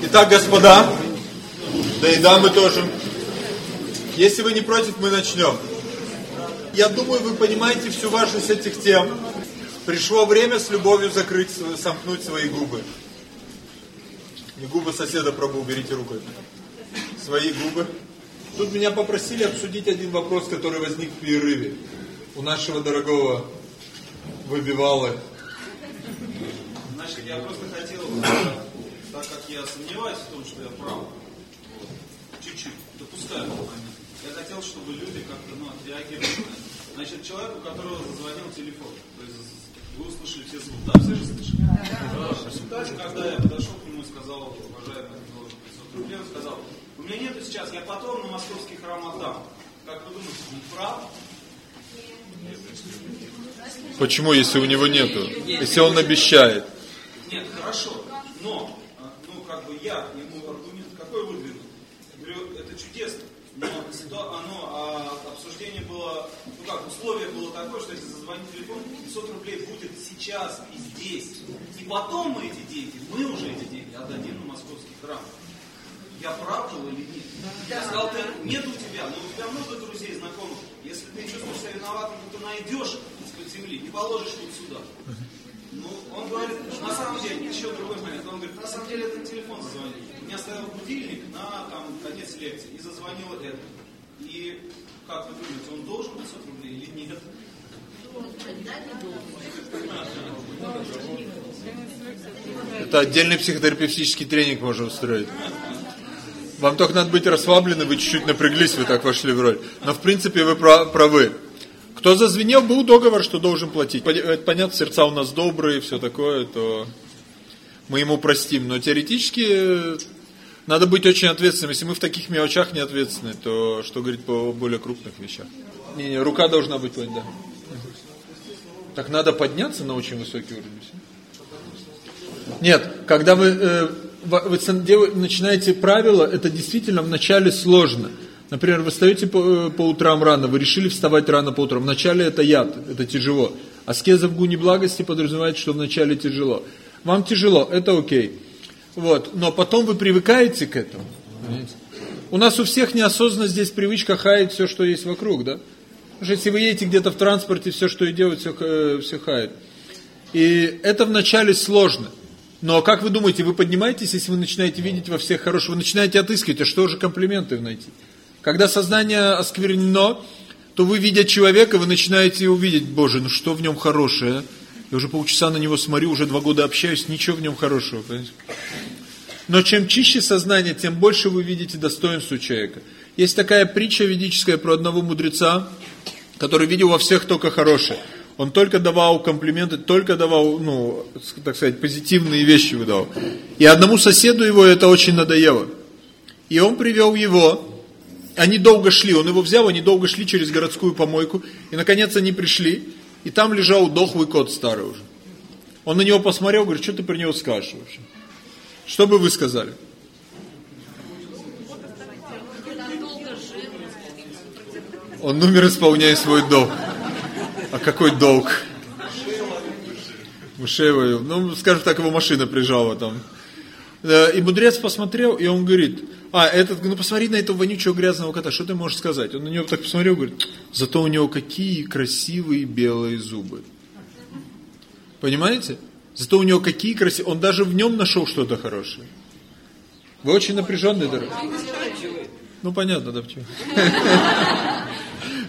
Итак, господа, да и дамы тоже. Если вы не против, мы начнем. Я думаю, вы понимаете всю важность этих тем. Пришло время с любовью закрыть, сомкнуть свои губы. Не губы соседа, пробу, уберите рукой. Свои губы. Тут меня попросили обсудить один вопрос, который возник в перерыве. У нашего дорогого выбивалы. Значит, я просто хотел, так как я сомневаюсь в том, что я прав, вот, чуть-чуть допускаю момент, я хотел, чтобы люди как-то ну, отреагировали. Значит, человек, у которого зазвонил телефон, то есть вы услышали все звуки, да, все же слышали? Да. Когда я подошел к нему и сказал, уважаемый, должен 500 рублей, он сказал, у меня нету сейчас, я потом на московский храм отдам. Как вы думаете, он прав? Почему, если у него нету? Если он обещает? Нет, хорошо. Но, я ему аргумент какой выдвинул? Говорю, это чудесно. Но оно, а, обсуждение было, ну как, условие было такое, что если зазвонить телефон, 500 рублей будет сейчас и здесь. И потом мы эти деньги, мы уже эти деньги отдадим на московский храм. Я прав был или нет? Я сказал, ты, нет у тебя, но у тебя много друзей, знакомых. Если ты чувствуешь себя виноватым, то найдешь из земли и положишь вот сюда. Ну, он говорит, на самом деле, еще другой момент. Он говорит, на самом деле это телефон зазвонил. Меня стоял будильник на там, конец лекции и зазвонил это. И как вы думаете, он должен 500 рублей или нет? Это отдельный психотерапевтический тренинг можно устроить. Вам только надо быть расслаблены, вы чуть-чуть напряглись, вы так вошли в роль. Но в принципе вы правы. Кто зазвенел, был договор, что должен платить. Понятно, сердца у нас добрые, все такое, то мы ему простим. Но теоретически э, надо быть очень ответственным. Если мы в таких мелочах не ответственны, то что говорить по более крупных вещах? Не, не, рука должна быть, да. Так надо подняться на очень высокий уровень. Нет, когда вы, э, вы начинаете правила, это действительно вначале сложно. Например, вы встаете по, э, по утрам рано, вы решили вставать рано по утрам. Вначале это яд, это тяжело. Аскеза в гуне благости подразумевает, что вначале тяжело. Вам тяжело, это окей. Вот. Но потом вы привыкаете к этому. Понимаете? У нас у всех неосознанно здесь привычка хаять все, что есть вокруг, да? Потому что если вы едете где-то в транспорте, все, что и делают, все, э, все хает. И это вначале сложно. Но как вы думаете, вы поднимаетесь, если вы начинаете видеть во всех хорошего, вы начинаете отыскивать, а что же комплименты найти? Когда сознание осквернено, то вы, видя человека, вы начинаете увидеть, Боже, ну что в нем хорошее? Я уже полчаса на него смотрю, уже два года общаюсь, ничего в нем хорошего. Понимаете? Но чем чище сознание, тем больше вы видите достоинство человека. Есть такая притча ведическая про одного мудреца, который видел во всех только хорошее. Он только давал комплименты, только давал, ну, так сказать, позитивные вещи выдавал. И одному соседу его это очень надоело. И он привел его они долго шли, он его взял, они долго шли через городскую помойку, и наконец они пришли, и там лежал дохлый кот старый уже. Он на него посмотрел, говорит, что ты про него скажешь вообще? Что бы вы сказали? Он умер, исполняя свой долг. А какой долг? Мышева, ну, скажем так, его машина прижала там. Э, и мудрец посмотрел, и он говорит, а, этот, ну посмотри на этого вонючего грязного кота, что ты можешь сказать? Он на него так посмотрел, говорит, зато у него какие красивые белые зубы. Понимаете? Зато у него какие красивые, он даже в нем нашел что-то хорошее. Вы очень напряженный, дорогой. Ну понятно, да почему.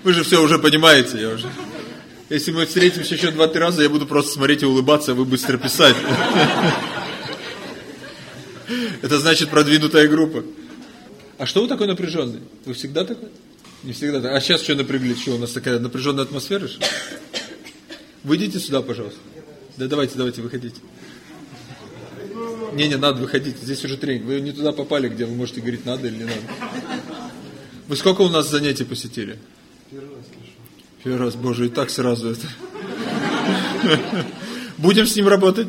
Вы же все уже понимаете, я уже. Если мы встретимся еще два-три раза, я буду просто смотреть и улыбаться, а вы быстро писать. Это значит продвинутая группа. А что вы такой напряженный? Вы всегда такой? Не всегда так. А сейчас что напрягли? Что, у нас такая напряженная атмосфера? Что? Выйдите сюда, пожалуйста. Да давайте, давайте, выходите. Не, не, надо выходить. Здесь уже тренинг. Вы не туда попали, где вы можете говорить, надо или не надо. Вы сколько у нас занятий посетили? Первый раз Первый раз, боже, и так сразу это. Будем с ним работать?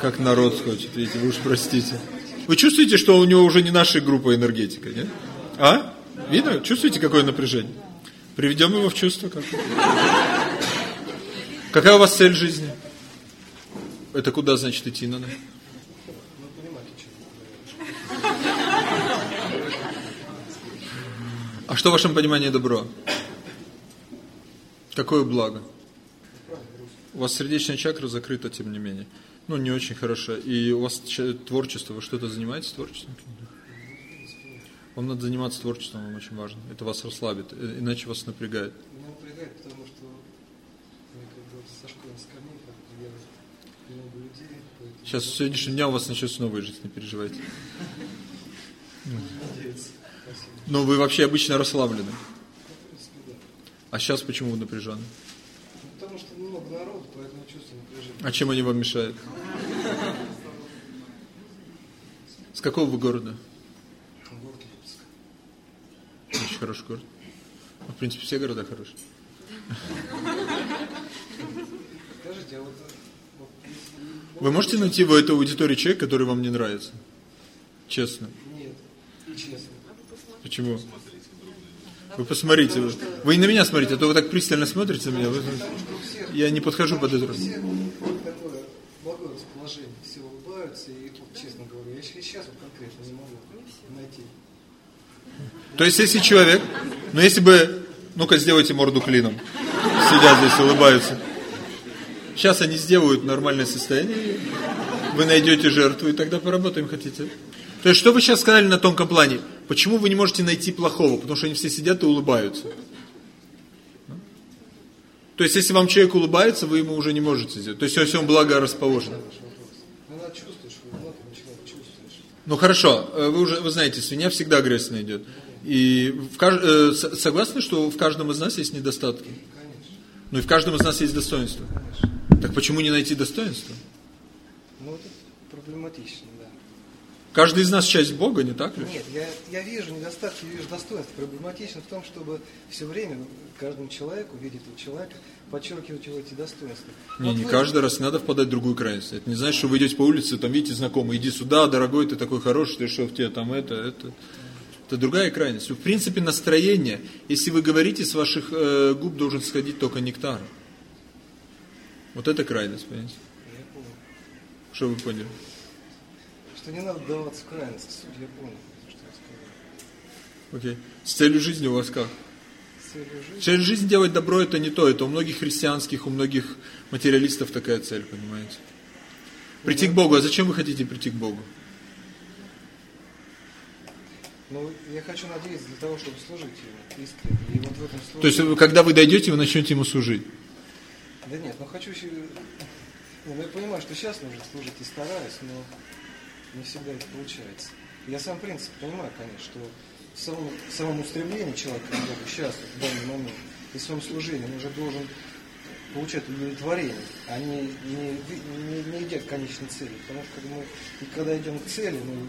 как народ хочет, видите, вы уж простите. Вы чувствуете, что у него уже не наша группа энергетика, нет? А? Видно? Чувствуете, какое напряжение? Приведем его в чувство. Как Какая у вас цель жизни? Это куда, значит, идти надо? А что в вашем понимании добро? Какое благо? У вас сердечная чакра закрыта, тем не менее. Ну, не очень хорошо. И у вас творчество, вы что-то занимаетесь творчеством? Вам надо заниматься творчеством, вам очень важно. Это вас расслабит, э, иначе вас напрягает. Меня напрягает, потому что как бы со школы с много людей. Поэтому... Сейчас с сегодняшнего дня у вас начнется новая жизнь, не переживайте. Надеюсь. Но вы вообще обычно расслаблены. Ну. А сейчас почему вы напряжены? Ну, потому что много народу, поэтому я чувствую напряжение. А чем они вам мешают? С какого вы города? Город Липецк. Очень хороший город. Ну, в принципе, все города хорошие. Скажите, а Вы можете найти в этой аудитории человека, который вам не нравится? Честно. Нет, и честно. Почему? Вы посмотрите. Вы, вы и на меня смотрите, а то вы так пристально смотрите на меня. Вы- я не подхожу под это. Расположение, все улыбаются, и вот, честно говорю, я сейчас вот конкретно не могу найти. То есть, если человек, ну если бы, ну-ка сделайте морду клином, сидят здесь, улыбаются. Сейчас они сделают нормальное состояние, вы найдете жертву, и тогда поработаем хотите. То есть, что вы сейчас сказали на тонком плане? Почему вы не можете найти плохого? Потому что они все сидят и улыбаются. То есть, если вам человек улыбается, вы ему уже не можете сделать. То есть, если он благорасположен. Ваш вопрос. Ну, Иногда чувствуешь, что внутренний человек чувствуешь. Ну хорошо, э, вы уже вы знаете, свинья всегда агрессивно идет. И в каж- э, согласны, что в каждом из нас есть недостатки? Конечно, Ну и в каждом из нас есть достоинство. конечно. Так почему не найти достоинство? Ну, это проблематично, да. Каждый из нас часть Бога, не так ли? Нет, я, я вижу недостатки, вижу достоинства. Проблематично в том, чтобы все время каждому человеку, видеть этого человека, подчеркивать его эти достоинства. Не, Вот не вы- каждый раз надо впадать в другую крайность. Это не значит, что вы идете по улице, там видите знакомый, иди сюда, дорогой, ты такой хороший, ты что в тебе там это, это. Это другая крайность. В принципе, настроение, если вы говорите, с ваших э, губ должен сходить только нектар. Вот это крайность, понимаете? Я понял. Что вы поняли? Что не надо даваться в крайность. Я понял, что я сказал. Окей. С целью жизни у вас как? С целью жизни. Цель жизни делать добро это не то, это у многих христианских, у многих материалистов такая цель, понимаете? Прийти к Богу, а зачем вы хотите прийти к Богу? Ну, я хочу надеяться для того, чтобы служить ему искренне. И вот в этом служении... То есть, когда вы дойдете, вы начнете ему служить. Да нет, ну хочу. Ну, я понимаю, что сейчас нужно служить и стараюсь, но не всегда это получается. Я сам принцип понимаю, конечно, что самом, самом устремлении человека к Богу сейчас, в данный момент, и в своем служении он уже должен получать удовлетворение, а не, не, не, не идя к конечной цели. Потому что когда мы, и когда идем к цели, мы,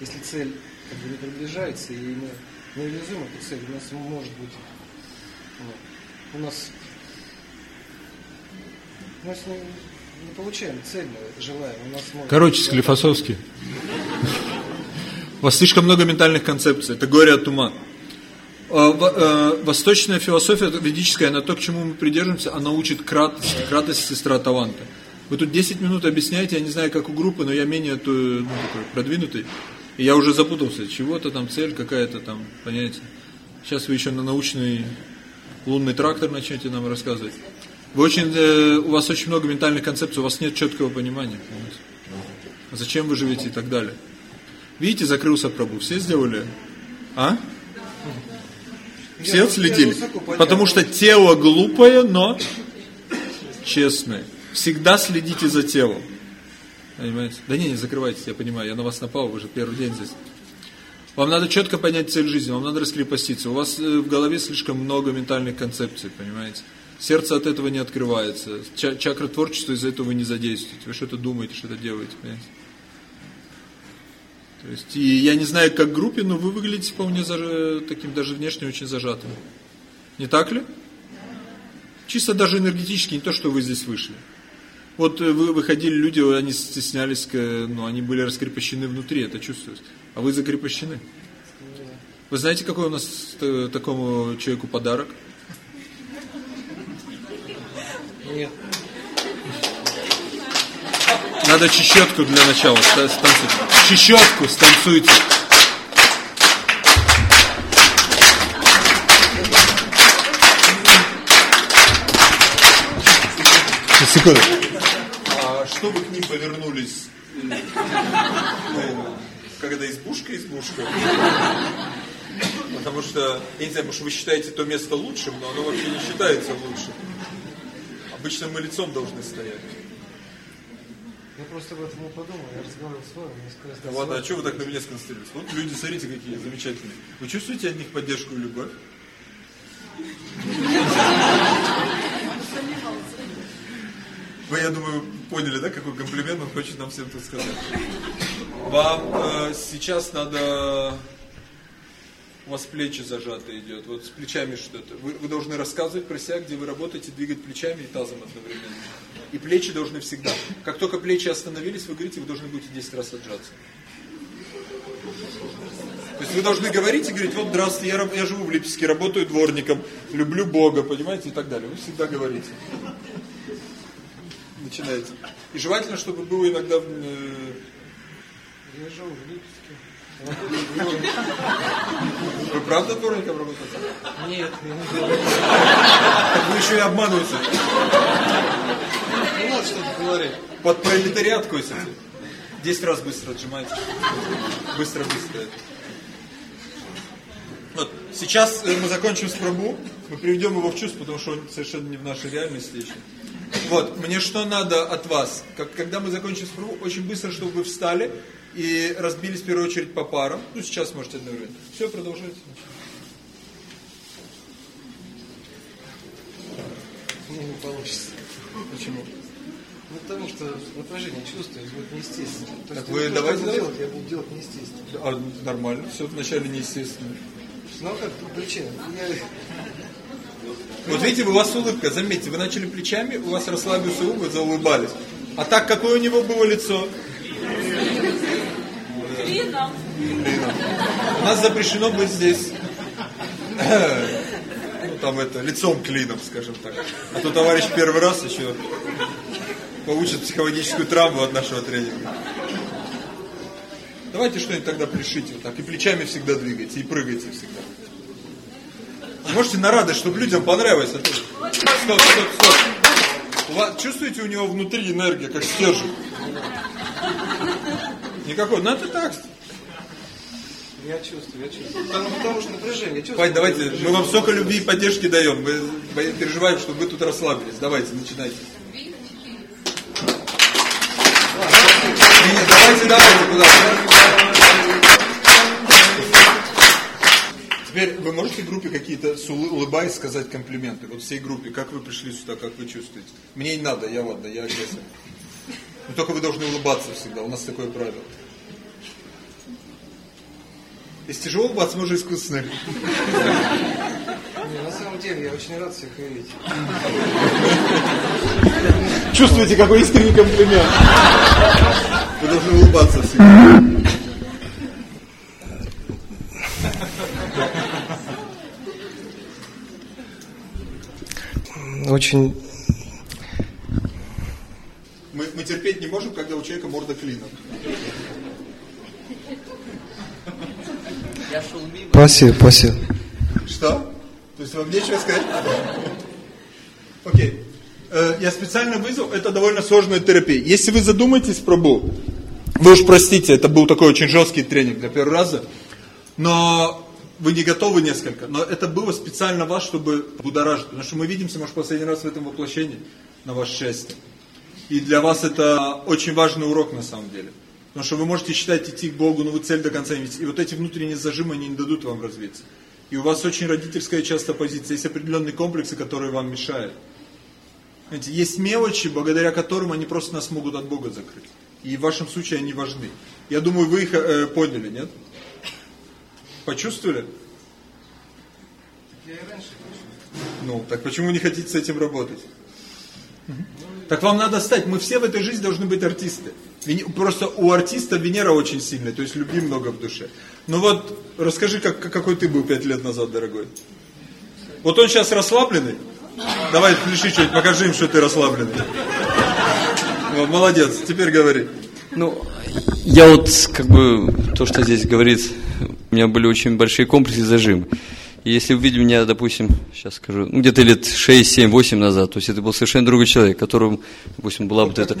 если цель как бы не приближается, и мы не реализуем эту цель, у нас может быть ну, у нас мы если не, не получаем цель, мы желаем, у нас может Короче, Склифосовский. У вас слишком много ментальных концепций. Это горе от ума. А, э, Восточная философия ведическая, она то, к чему мы придерживаемся, она учит кратости. Кратость – сестра таланта. Вы тут 10 минут объясняете, я не знаю, как у группы, но я менее ну, такой продвинутый. И я уже запутался. Чего-то там, цель какая-то там, понимаете. Сейчас вы еще на научный лунный трактор начнете нам рассказывать. Вы очень, э, у вас очень много ментальных концепций, у вас нет четкого понимания. понимаете. Зачем вы живете и так далее. Видите, закрылся Прабу. Все сделали? А? Я Все высоко отследили? Потому что тело глупое, но честное. Всегда следите за телом. Понимаете? Да не, не закрывайтесь, я понимаю, я на вас напал, вы же первый день здесь. Вам надо четко понять цель жизни, вам надо раскрепоститься. У вас э, в голове слишком много ментальных концепций, понимаете? Сердце от этого не открывается. Ча- чакра творчества из-за этого вы не задействуете. Вы что-то думаете, что-то делаете, понимаете? То есть, и я не знаю, как группе, но вы выглядите вполне заж- таким даже внешне очень зажатым. Не так ли? Чисто даже энергетически, не то, что вы здесь вышли. Вот э, вы выходили, люди, они стеснялись, к- ну, они были раскрепощены внутри, это чувствуется. А вы закрепощены. Вы знаете, какой у нас э, такому человеку подарок? Нет. Надо чечетку для начала станцевать. Чечетку станцуйте. Секунду. А, чтобы к ним повернулись, э, когда избушка, избушка. Потому что, я не знаю, может вы считаете то место лучшим, но оно вообще не считается лучшим. Обычно мы лицом должны стоять. Я просто об этом не подумал, я разговаривал с вами, мне сказали... Да ладно, а что вы так на меня сконцентрируетесь? Вот люди, смотрите, какие замечательные. Вы чувствуете от них поддержку и любовь? Вы, я думаю, поняли, да, какой комплимент он хочет нам всем тут сказать. Вам э, сейчас надо... У вас плечи зажаты идет, вот с плечами что-то. Вы, вы должны рассказывать про себя, где вы работаете, двигать плечами и тазом одновременно. И плечи должны всегда. Как только плечи остановились, вы говорите, вы должны будете 10 раз отжаться. То есть вы должны говорить и говорить, вот здравствуйте, я, я живу в Липецке, работаю дворником, люблю Бога, понимаете, и так далее. Вы всегда говорите. Начинаете. И желательно, чтобы было иногда... Э... Я живу в Липецке. Вы правда дворником работаете? Нет, Так вы еще и обманываете. Не надо что-то говорить. Под пролетариат косите. Десять раз быстро отжимаете. Быстро-быстро. Вот. Сейчас э, мы закончим с пробу. Мы приведем его в чувство, потому что он совершенно не в нашей реальности еще. Вот, мне что надо от вас? Как, когда мы закончим с пробу, очень быстро, чтобы вы встали и разбились в первую очередь по парам. Ну, сейчас можете одновременно. Все, продолжайте. Мне не получится. Почему? Ну, потому что напряжение чувствую, будет неестественно. То Так есть, вы давайте. делать, я буду делать неестественно. А, нормально, все вначале неестественно. Ну, а как причина? Я... Вот видите, у вас улыбка, заметьте, вы начали плечами, у вас расслабился ум, вы заулыбались. А так, какое у него было лицо? Клином. У нас запрещено быть здесь. Ну, там это, лицом клином, скажем так. А то товарищ первый раз еще получит психологическую травму от нашего тренинга. Давайте что-нибудь тогда пришите вот так. И плечами всегда двигайте, и прыгайте всегда. Можете на радость, чтобы людям понравилось. а то- Стоп, стоп, стоп. Вас, чувствуете у него внутри энергия, как стержень? Никакой. Ну это так. Я чувствую, я чувствую. Потому, потому что напряжение, чувствую. Давайте, давайте, мы вам столько любви и поддержки даем. Мы переживаем, чтобы вы тут расслабились. Давайте, начинайте. Нет, давайте, давайте, куда? Теперь вы можете группе какие-то, улыбаясь, сказать комплименты? Вот всей группе, как вы пришли сюда, как вы чувствуете? Мне не надо, я ладно, я агрессор. Но только вы должны улыбаться всегда, у нас такое правило. Если тяжело улыбаться, можно искусственно. Не, на самом деле, я очень рад всех видеть. Чувствуете, какой искренний комплимент. Вы должны улыбаться всегда. Очень... Мы, мы терпеть не можем, когда у человека морда клином. Спасибо, спасибо. Что? То есть вам нечего сказать? Окей. Э, Я специально вызвал, это довольно сложная терапия. Если вы задумаетесь про Бог, вы уж простите, это был такой очень жесткий тренинг для первого раза, но вы не готовы несколько, но это было специально вас, чтобы будоражить, потому что мы видимся, может, последний раз в этом воплощении, на ваше счастье. И для вас это очень важный урок на самом деле. Потому что вы можете считать идти к Богу, но вы цель до конца не видите. И вот эти внутренние зажимы, они не дадут вам развиться. И у вас очень родительская часто позиция. Есть определенные комплексы, которые вам мешают. Знаете, есть мелочи, благодаря которым они просто нас могут от Бога закрыть. И в вашем случае они важны. Я думаю, вы их э, поняли, нет? Почувствовали? Я и раньше Ну, так почему не хотите с этим работать? Так вам надо стать, мы все в этой жизни должны быть артисты. Просто у артиста Венера очень сильная, то есть любви много в душе. Ну вот, расскажи, как, какой ты был пять лет назад, дорогой. Вот он сейчас расслабленный. Давай, включи что-нибудь, покажи им, что ты расслабленный. Вот, молодец, теперь говори. Ну, я вот, как бы, то, что здесь говорит, у меня были очень большие комплексы зажимы. Если увидели меня, допустим, сейчас скажу, ну, где-то лет 6, 7, 8 назад, то есть это был совершенно другой человек, которому, допустим, была вот эта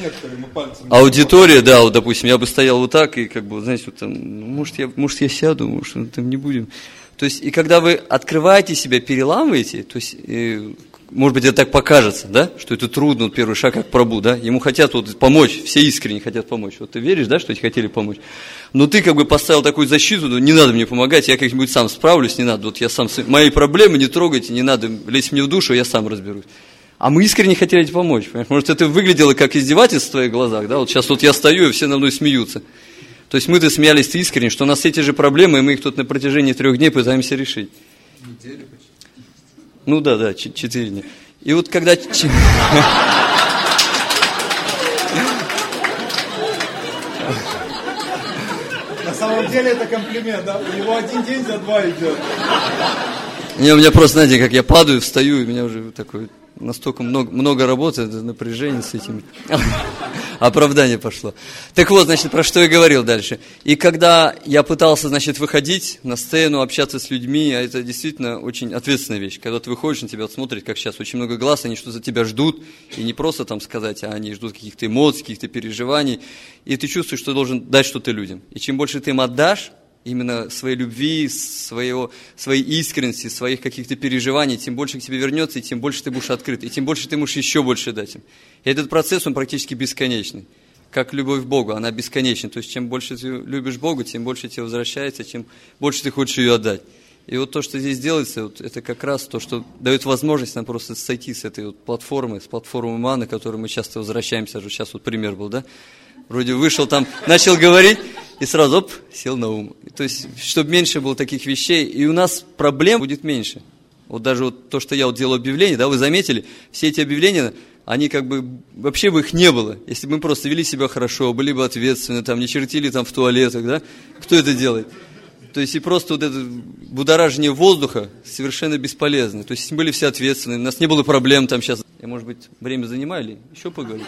аудитория, да, вот, допустим, я бы стоял вот так, и как бы, знаете, вот там, ну, может, я, может, я сяду, может, ну, там не будем. То есть, и когда вы открываете себя, переламываете, то есть, и, может быть, это так покажется, да, что это трудно, вот первый шаг, как пробу, да, ему хотят вот помочь, все искренне хотят помочь. Вот ты веришь, да, что эти хотели помочь? Но ты как бы поставил такую защиту, ну, не надо мне помогать, я как-нибудь сам справлюсь, не надо, вот я сам, мои проблемы не трогайте, не надо лезть мне в душу, я сам разберусь. А мы искренне хотели тебе помочь, понимаешь? Может, это выглядело как издевательство в твоих глазах, да, вот сейчас вот я стою, и все на мной смеются. То есть мы-то смеялись искренне, что у нас те же проблемы, и мы их тут на протяжении трех дней пытаемся решить. Недели почти. Ну да, да, четыре дня. И вот когда... На самом деле это комплимент, да? У него один день за два идет. Не, у меня просто, знаете, как я падаю, встаю, и у меня уже такой настолько много, много работы, напряжение с этими. Оправдание пошло. Так вот, значит, про что я говорил дальше. И когда я пытался, значит, выходить на сцену, общаться с людьми, а это действительно очень ответственная вещь. Когда ты выходишь, на тебя смотрят, как сейчас, очень много глаз, они что-то тебя ждут, и не просто там сказать, а они ждут каких-то эмоций, каких-то переживаний, и ты чувствуешь, что должен дать что-то людям. И чем больше ты им отдашь, именно своей любви, своего, своей искренности, своих каких-то переживаний, тем больше к тебе вернется, и тем больше ты будешь открыт, и тем больше ты можешь еще больше дать им. И этот процесс, он практически бесконечный. Как любовь к Богу, она бесконечна. То есть, чем больше ты любишь Бога, тем больше тебе возвращается, чем больше ты хочешь ее отдать. И вот то, что здесь делается, вот это как раз то, что дает возможность нам просто сойти с этой вот платформы, с платформы Маны, к которой мы часто возвращаемся. Сейчас вот пример был, да? Вроде вышел там, начал говорить, и сразу, оп, сел на ум. То есть, чтобы меньше было таких вещей, и у нас проблем будет меньше. Вот даже вот то, что я вот делал объявления, да, вы заметили, все эти объявления, они как бы, вообще бы их не было, если бы мы просто вели себя хорошо, были бы ответственны, там, не чертили там в туалетах, да, кто это делает? То есть и просто вот это будоражение воздуха совершенно бесполезно. То есть были все ответственны, у нас не было проблем там сейчас. Я, может быть, время занимаю или еще поговорить?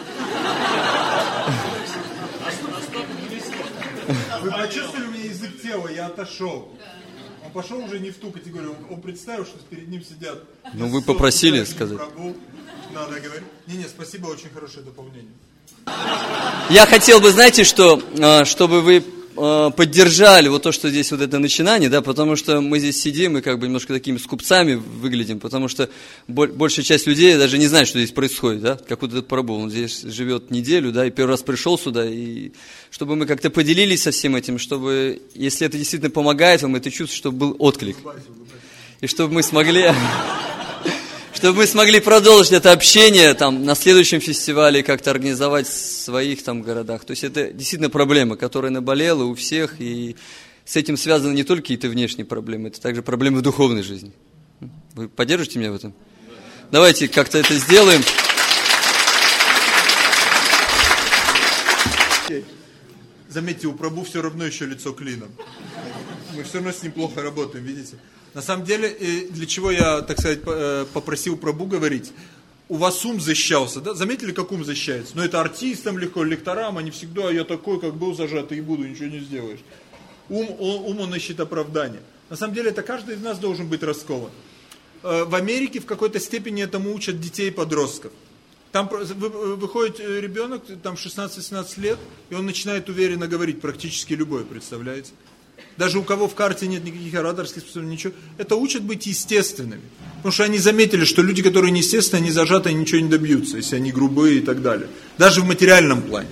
Вы почувствовали у меня язык тела, я отошел. Он пошел уже не в ту категорию, он представил, что перед ним сидят. Ну вы попросили сказать. Надо говорить. Не-не, спасибо, очень хорошее дополнение. Я хотел бы, знаете, что, а, чтобы вы Э, поддержали вот то, что здесь вот это начинание, да, потому что мы здесь сидим и как бы немножко такими скупцами выглядим, потому что большая часть людей даже не знает, что здесь происходит, да, как вот этот пробул, он здесь живет неделю, да, и первый раз пришел сюда, и чтобы мы как-то поделились со всем этим, чтобы, если это действительно помогает вам, это чувство, чтобы был отклик, и чтобы мы смогли чтобы мы смогли продолжить это общение там, на следующем фестивале, как-то организовать в своих там городах. То есть это действительно проблема, которая наболела у всех, и с этим связаны не только какие-то внешние проблемы, это также проблемы в духовной жизни. Вы поддержите меня в этом? Давайте как-то это сделаем. Заметьте, у Прабу все равно еще лицо клином. Мы все равно с ним плохо работаем, видите? На самом деле, для чего я, так сказать, э, попросил Прабу говорить, у вас ум защищался, да? Заметили, как ум защищается? Но ну, это артистам легко, лекторам, они всегда, я такой, как был зажатый и буду, ничего не сделаешь. Ум, он, ум он ищет оправдание. На самом деле, это каждый из нас должен быть раскован. Э, в Америке в какой-то степени этому учат детей и подростков. Там выходит э, ребенок, там 16-17 лет, и он начинает уверенно говорить практически любой, представляете? Даже у кого в карте нет никаких ораторских способностей, ничего, это учат быть естественными. Потому что они заметили, что люди, которые неестественные, они зажаты, ничего не добьются, если они грубые и так далее. Даже в материальном плане.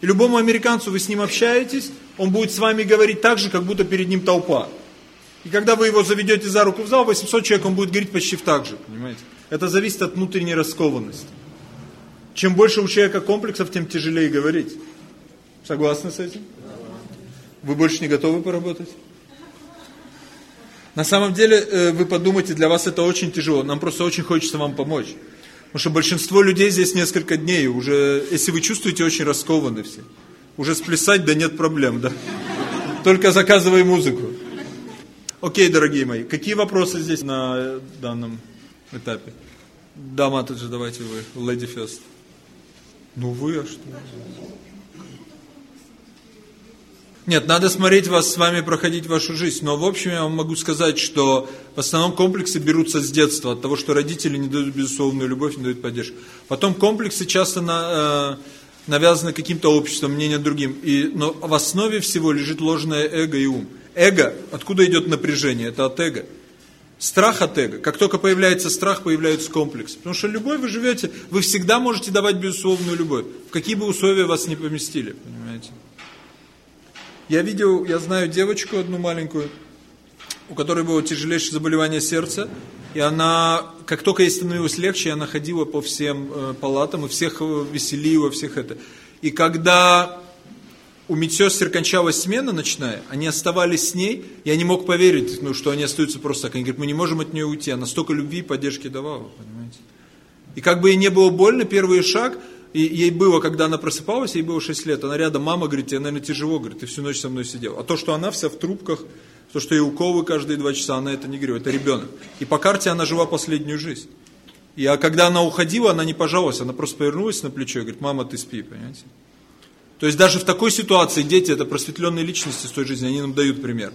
И любому американцу вы с ним общаетесь, он будет с вами говорить так же, как будто перед ним толпа. И когда вы его заведете за руку в зал, 800 человек, он будет говорить почти так же, понимаете? Это зависит от внутренней раскованности. Чем больше у человека комплексов, тем тяжелее говорить. Согласны с этим? Вы больше не готовы поработать? На самом деле, э, вы подумайте, для вас это очень тяжело. Нам просто очень хочется вам помочь. Потому что большинство людей здесь несколько дней. Уже, если вы чувствуете, очень раскованы все. Уже сплясать, да нет проблем, да. Только заказывай музыку. Окей, дорогие мои, какие вопросы здесь на данном этапе? Да, Матаджи, давайте вы, Lady First. Ну вы, а что? Нет, надо смотреть вас, с вами проходить вашу жизнь. Но в общем я вам могу сказать, что в основном комплексы берутся с детства, от того, что родители не дают безусловную любовь, не дают поддержку. Потом комплексы часто на, э, навязаны каким-то обществом, мнением другим. И, но в основе всего лежит ложное эго и ум. Эго, откуда идет напряжение? Это от эго. Страх от эго. Как только появляется страх, появляются комплексы. Потому что любовь вы живете, вы всегда можете давать безусловную любовь. В какие бы условия вас не поместили, понимаете? Я видел, я знаю девочку одну маленькую, у которой было тяжелейшее заболевание сердца, и она, как только ей становилось легче, она ходила по всем э, палатам и всех веселила, всех это. И когда у медсестер кончалась смена ночная, они оставались с ней, я не мог поверить, ну, что они остаются просто так. Они говорят, мы не можем от нее уйти, она столько любви и поддержки давала, понимаете. И как бы ей не было больно, первый шаг, и ей было, когда она просыпалась, ей было 6 лет, она рядом, мама говорит, тебе, наверное, тяжело, говорит, ты всю ночь со мной сидел. А то, что она вся в трубках, то, что ей уколы каждые два часа, она это не говорит, это ребенок. И по карте она жила последнюю жизнь. И а когда она уходила, она не пожаловалась, она просто повернулась на плечо и говорит, мама, ты спи, понимаете. То есть даже в такой ситуации дети это просветленные личности с той жизни, они нам дают пример.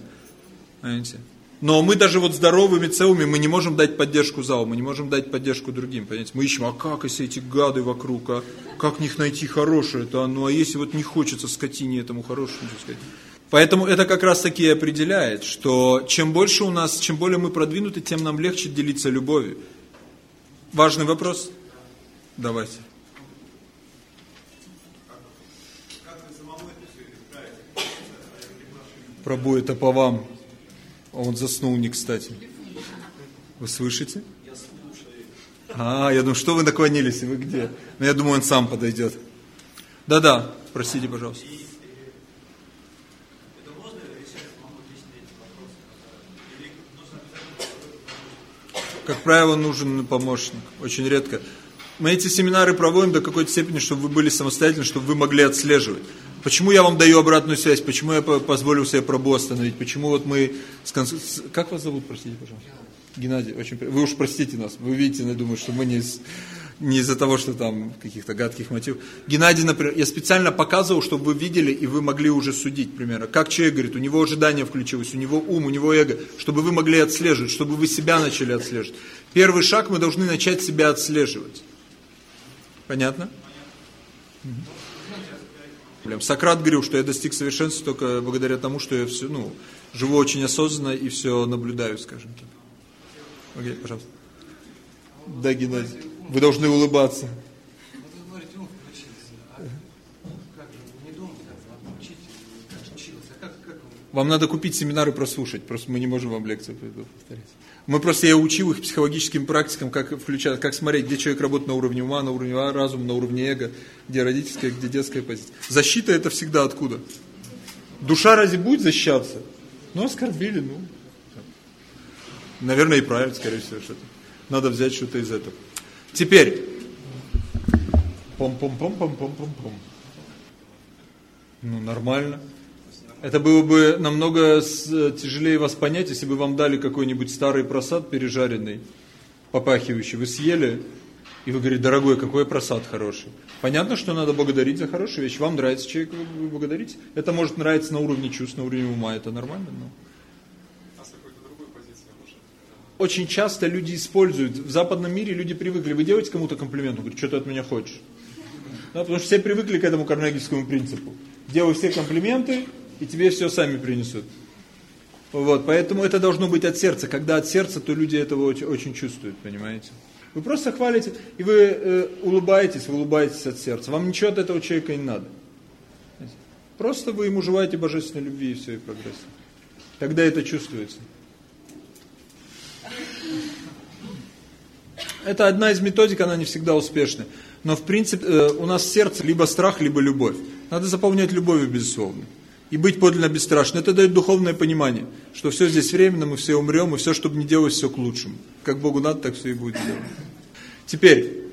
Понимаете? Но мы даже вот здоровыми, целыми, мы не можем дать поддержку залу, мы не можем дать поддержку другим, понимаете? Мы ищем, а как, если эти гады вокруг, а как них найти хорошее, то ну а если вот не хочется скотине этому хорошему, ничего сказать. Поэтому это как раз таки определяет, что чем больше у нас, чем более мы продвинуты, тем нам легче делиться любовью. Важный вопрос? Давайте. Прабу, это по вам. А он заснул не кстати. Вы слышите? А, я думаю, что вы наклонились, вы где? Ну, я думаю, он сам подойдет. Да-да, простите, пожалуйста. Как правило, нужен помощник. Очень редко. Мы эти семинары проводим до какой-то степени, чтобы вы были самостоятельны, чтобы вы могли отслеживать. Почему я вам даю обратную связь? Почему я позволил себе пробу остановить? Почему вот мы... С Как вас зовут, простите, пожалуйста? Геннадий, очень... Вы уж простите нас. Вы видите, я думаю, что мы не не из-за того, что там каких-то гадких мотивов. Геннадий, например, я специально показывал, чтобы вы видели, и вы могли уже судить, примерно. Как человек говорит, у него ожидание включилось, у него ум, у него эго, чтобы вы могли отслеживать, чтобы вы себя начали отслеживать. Первый шаг мы должны начать себя отслеживать. Понятно? Понятно. Сократ говорил, что я достиг совершенства только благодаря тому, что я все, ну, живу очень осознанно и все наблюдаю, скажем так. Окей, пожалуйста. Да, Геннадий, вы должны улыбаться. Вам надо купить семинары прослушать, просто мы не можем вам лекцию повторять. Мы просто, я учил их психологическим практикам, как включать, как смотреть, где человек работает на уровне ума, на уровне разума, на уровне эго, где родительская, где детская позиция. Защита это всегда откуда? Душа разве будет защищаться? Ну, оскорбили, ну. Наверное, и правильно, скорее всего, что-то. Надо взять что-то из этого. Теперь. Пом-пом-пом-пом-пом-пом-пом. Ну, нормально. Это было бы намного тяжелее вас понять, если бы вам дали какой-нибудь старый просад пережаренный, попахивающий. Вы съели, и вы говорите, дорогой, какой просад хороший. Понятно, что надо благодарить за хорошую вещь. Вам нравится человек, вы благодарите. Это может нравиться на уровне чувств, на уровне ума, это нормально. Но... Очень часто люди используют, в западном мире люди привыкли, вы делаете кому-то комплимент, он говорит, что ты от меня хочешь. Да, потому что все привыкли к этому карнегельскому принципу. Делай все комплименты, и тебе все сами принесут. Вот, поэтому это должно быть от сердца. Когда от сердца, то люди этого очень, очень чувствуют, понимаете? Вы просто хвалите, и вы э, улыбаетесь, вы улыбаетесь от сердца. Вам ничего от этого человека не надо. Просто вы ему желаете божественной любви и все, и прогресса. Тогда это чувствуется. Это одна из методик, она не всегда успешная. Но в принципе э, у нас сердце либо страх, либо любовь. Надо заполнять любовью, безусловно и быть подлинно бесстрашным. Это дает духовное понимание, что все здесь временно, мы все умрем, и все, чтобы не делать, все к лучшему. Как Богу надо, так все и будет делать. Теперь,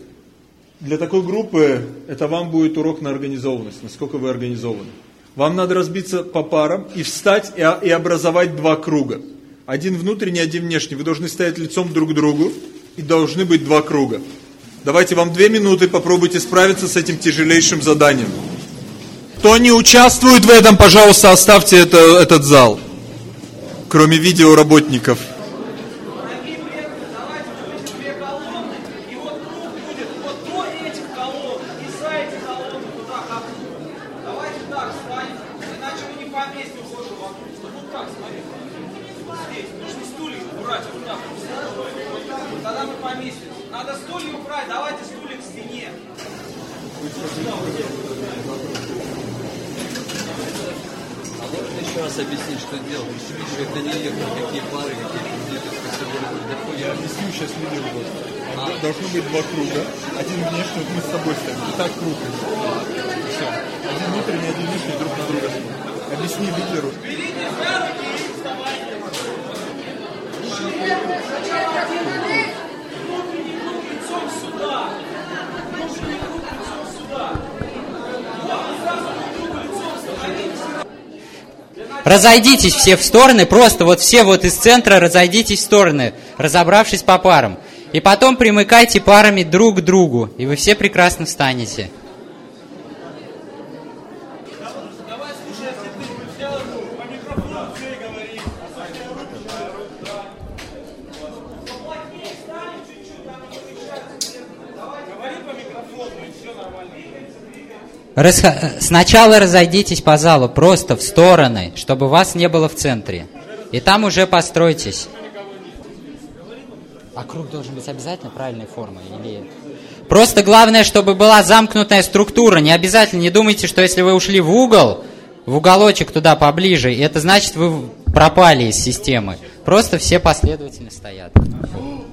для такой группы это вам будет урок на организованность, насколько вы организованы. Вам надо разбиться по парам и встать и, и образовать два круга. Один внутренний, один внешний. Вы должны стоять лицом друг к другу и должны быть два круга. Давайте вам две минуты, попробуйте справиться с этим тяжелейшим заданием. Кто не участвует в этом, пожалуйста, оставьте это, этот зал. Кроме видеоработников. Дорогие преданные, давайте будем две колонны, и вот круг будет вот до этих колонн, и за эти колонны туда как круг. Давайте так станем, иначе мы не поместимся уже вокруг. Ну как, смотри. Здесь, нужно стулья убрать вот так. вот. Тогда мы поместимся. Надо стулья убрать, давайте стулья к стене. А можно еще раз объяснить, что делать? Видишь, это не ехали, какие пары, какие люди, Я объясню сейчас видео у вас. Должно быть два круга. Один внешний, вот мы с тобой стоим. И так круг. Все. Один внутренний, один внешний друг на друга смотрят. Объясни лидеру. Лицом сюда. Внутренний круг лицом сюда. Вот, и сразу друг другу лицом становитесь. Разойдитесь все в стороны, просто вот все вот из центра разойдитесь в стороны, разобравшись по парам. И потом примыкайте парами друг к другу, и вы все прекрасно встанете. Расха- Сначала разойдитесь по залу, просто в стороны, чтобы вас не было в центре. И там уже постройтесь. А круг должен быть обязательно правильной формы? Или... Просто главное, чтобы была замкнутая структура. Не обязательно, не думайте, что если вы ушли в угол, в уголочек туда поближе, это значит, вы пропали из системы. Просто все последовательно стоят.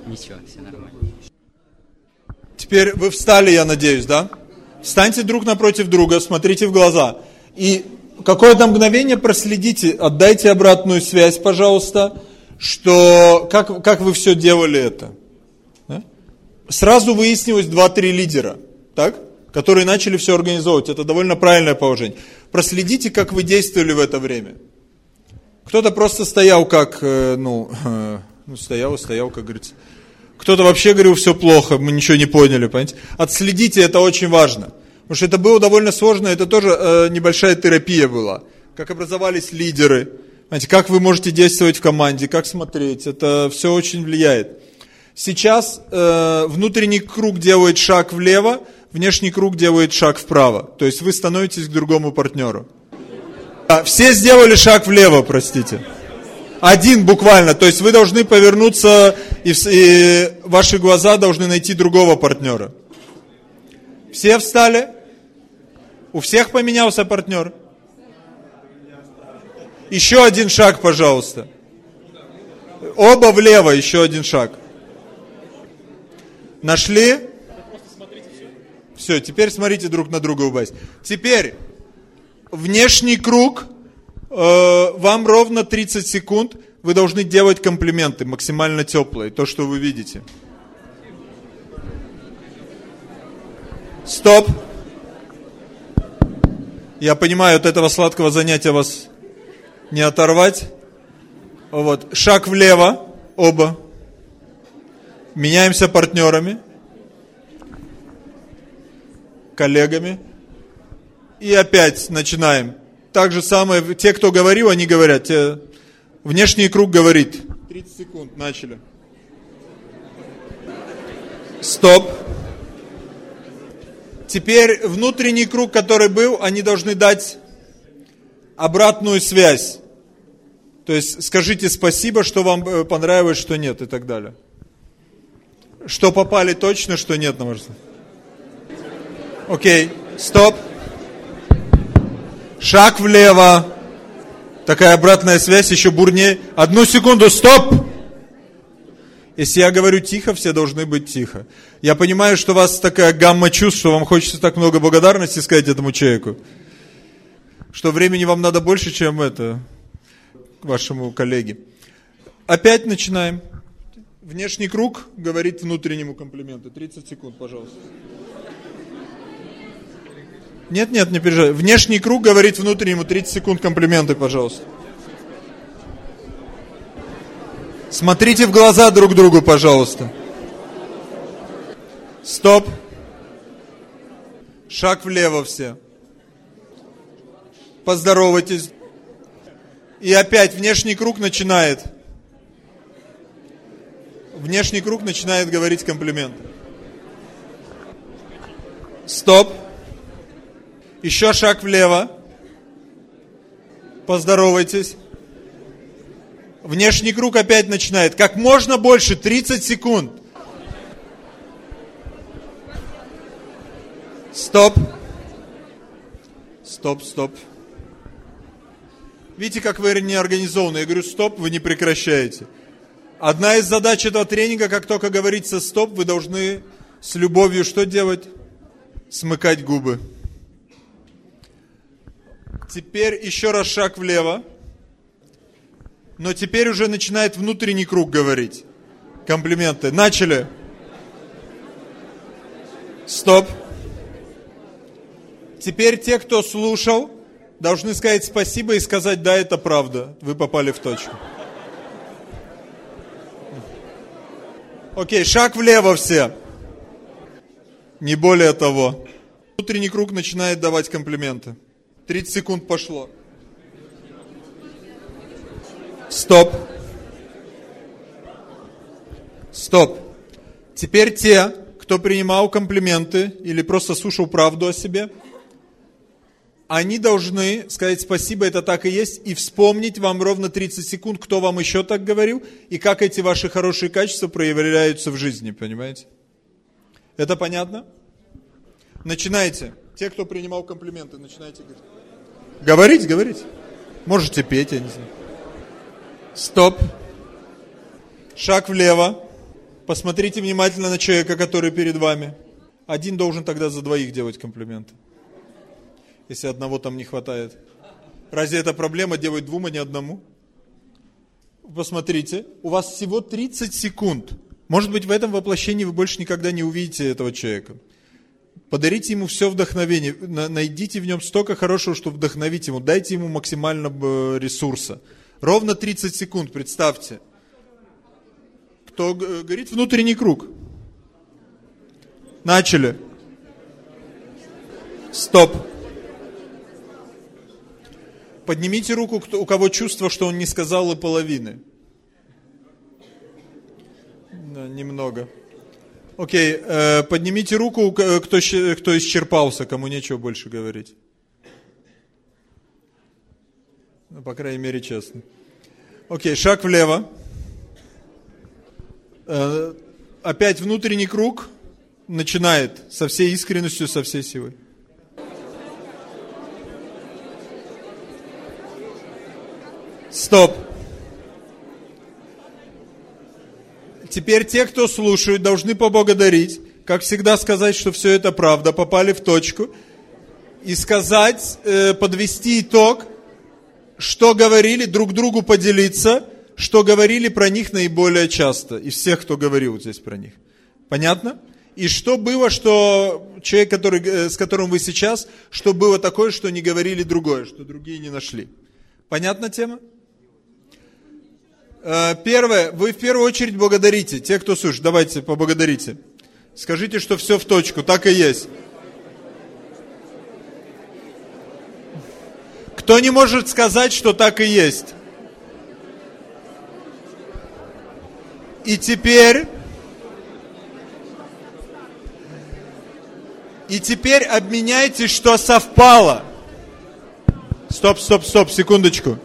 Ничего, все нормально. Теперь вы встали, я надеюсь, да? Встаньте друг напротив друга, смотрите в глаза. И какое-то мгновение проследите, отдайте обратную связь, пожалуйста, что как, как вы все делали это. Да? Сразу выяснилось 2-3 лидера, так? которые начали все организовывать. Это довольно правильное положение. Проследите, как вы действовали в это время. Кто-то просто стоял как, э, ну, ну, стоял стоял, как говорится. Кто-то вообще говорил, все плохо, мы ничего не поняли, понимаете? Отследите, это очень важно. Потому что это было довольно сложно, это тоже э, небольшая терапия была. Как образовались лидеры, понимаете, как вы можете действовать в команде, как смотреть, это все очень влияет. Сейчас э, внутренний круг делает шаг влево, внешний круг делает шаг вправо. То есть вы становитесь к другому партнеру. А, все сделали шаг влево, простите. Один буквально. То есть вы должны повернуться, и, и ваши глаза должны найти другого партнера. Все встали? У всех поменялся партнер? Еще один шаг, пожалуйста. Оба влево, еще один шаг. Нашли? Все, теперь смотрите друг на друга, улыбаясь. Теперь внешний круг, э, вам ровно 30 секунд, вы должны делать комплименты, максимально теплые, то, что вы видите. Стоп. Я понимаю, от этого сладкого занятия вас не оторвать. Вот. Шаг влево, оба. Меняемся партнерами, коллегами. И опять начинаем. Так же самое, те, кто говорил, они говорят. Те, внешний круг говорит. 30 секунд, начали. Стоп. Теперь внутренний круг, который был, они должны дать обратную связь. То есть скажите спасибо, что вам э, понравилось, что нет и так далее. Что попали точно, что нет, на ваш взгляд. Окей, стоп. Шаг влево. Такая обратная связь, еще бурнее. Одну секунду, стоп! Если я говорю тихо, все должны быть тихо. Я понимаю, что у вас такая гамма чувств, что вам хочется так много благодарности сказать этому человеку. Что времени вам надо больше, чем это, вашему коллеге. Опять начинаем. Внешний круг говорит внутреннему комплименты. 30 секунд, пожалуйста. Нет, нет, не переживай. Внешний круг говорит внутреннему 30 секунд комплименты, пожалуйста. Смотрите в глаза друг другу, пожалуйста. Стоп. Шаг влево все. Поздоровайтесь. И опять внешний круг начинает. Внешний круг начинает говорить комплимент. Стоп. Еще шаг влево. Поздоровайтесь. Внешний круг опять начинает. Как можно больше, 30 секунд. Стоп. Стоп, стоп. Видите, как вы не организованы. Я говорю, стоп, вы не прекращаете. Одна из задач этого тренинга, как только говорится стоп, вы должны с любовью что делать? Смыкать губы. Теперь еще раз шаг влево. Но теперь уже начинает внутренний круг говорить. Комплименты. Начали. Стоп. Теперь те, кто слушал, должны сказать спасибо и сказать, да, это правда. Вы попали в точку. Окей, шаг влево все. Не более того. Внутренний круг начинает давать комплименты. 30 секунд пошло. Стоп. Стоп. Теперь те, кто принимал комплименты или просто слушал правду о себе, они должны сказать спасибо, это так и есть, и вспомнить вам ровно 30 секунд, кто вам еще так говорил, и как эти ваши хорошие качества проявляются в жизни, понимаете? Это понятно? Начинайте. Те, кто принимал комплименты, начинайте говорить. Говорить, говорить. Можете петь, я не знаю. Стоп. Шаг влево. Посмотрите внимательно на человека, который перед вами. Один должен тогда за двоих делать комплименты если одного там не хватает. Разве это проблема делать двум, а не одному? Посмотрите, у вас всего 30 секунд. Может быть, в этом воплощении вы больше никогда не увидите этого человека. Подарите ему все вдохновение, найдите в нем столько хорошего, чтобы вдохновить ему, дайте ему максимально ресурса. Ровно 30 секунд, представьте. Кто говорит внутренний круг? Начали. Стоп. Поднимите руку, у кого чувство, что он не сказал и половины. Да, немного. Окей, э, поднимите руку, кто, кто исчерпался, кому нечего больше говорить. Ну, по крайней мере, честно. Окей, шаг влево. Э, опять внутренний круг начинает со всей искренностью, со всей силой. Стоп. Теперь те, кто слушают, должны поблагодарить, как всегда сказать, что все это правда, попали в точку, и сказать, э, подвести итог, что говорили, друг другу поделиться, что говорили про них наиболее часто, из всех, кто говорил здесь про них. Понятно? И что было, что человек, который, э, с которым вы сейчас, что было такое, что не говорили другое, что другие не нашли. Понятна тема? Э, первое, вы в первую очередь благодарите. Те, кто слушает, давайте поблагодарите. Скажите, что все в точку, так и есть. Кто не может сказать, что так и есть? И теперь... И теперь обменяйтесь, что совпало. Стоп, стоп, стоп, секундочку.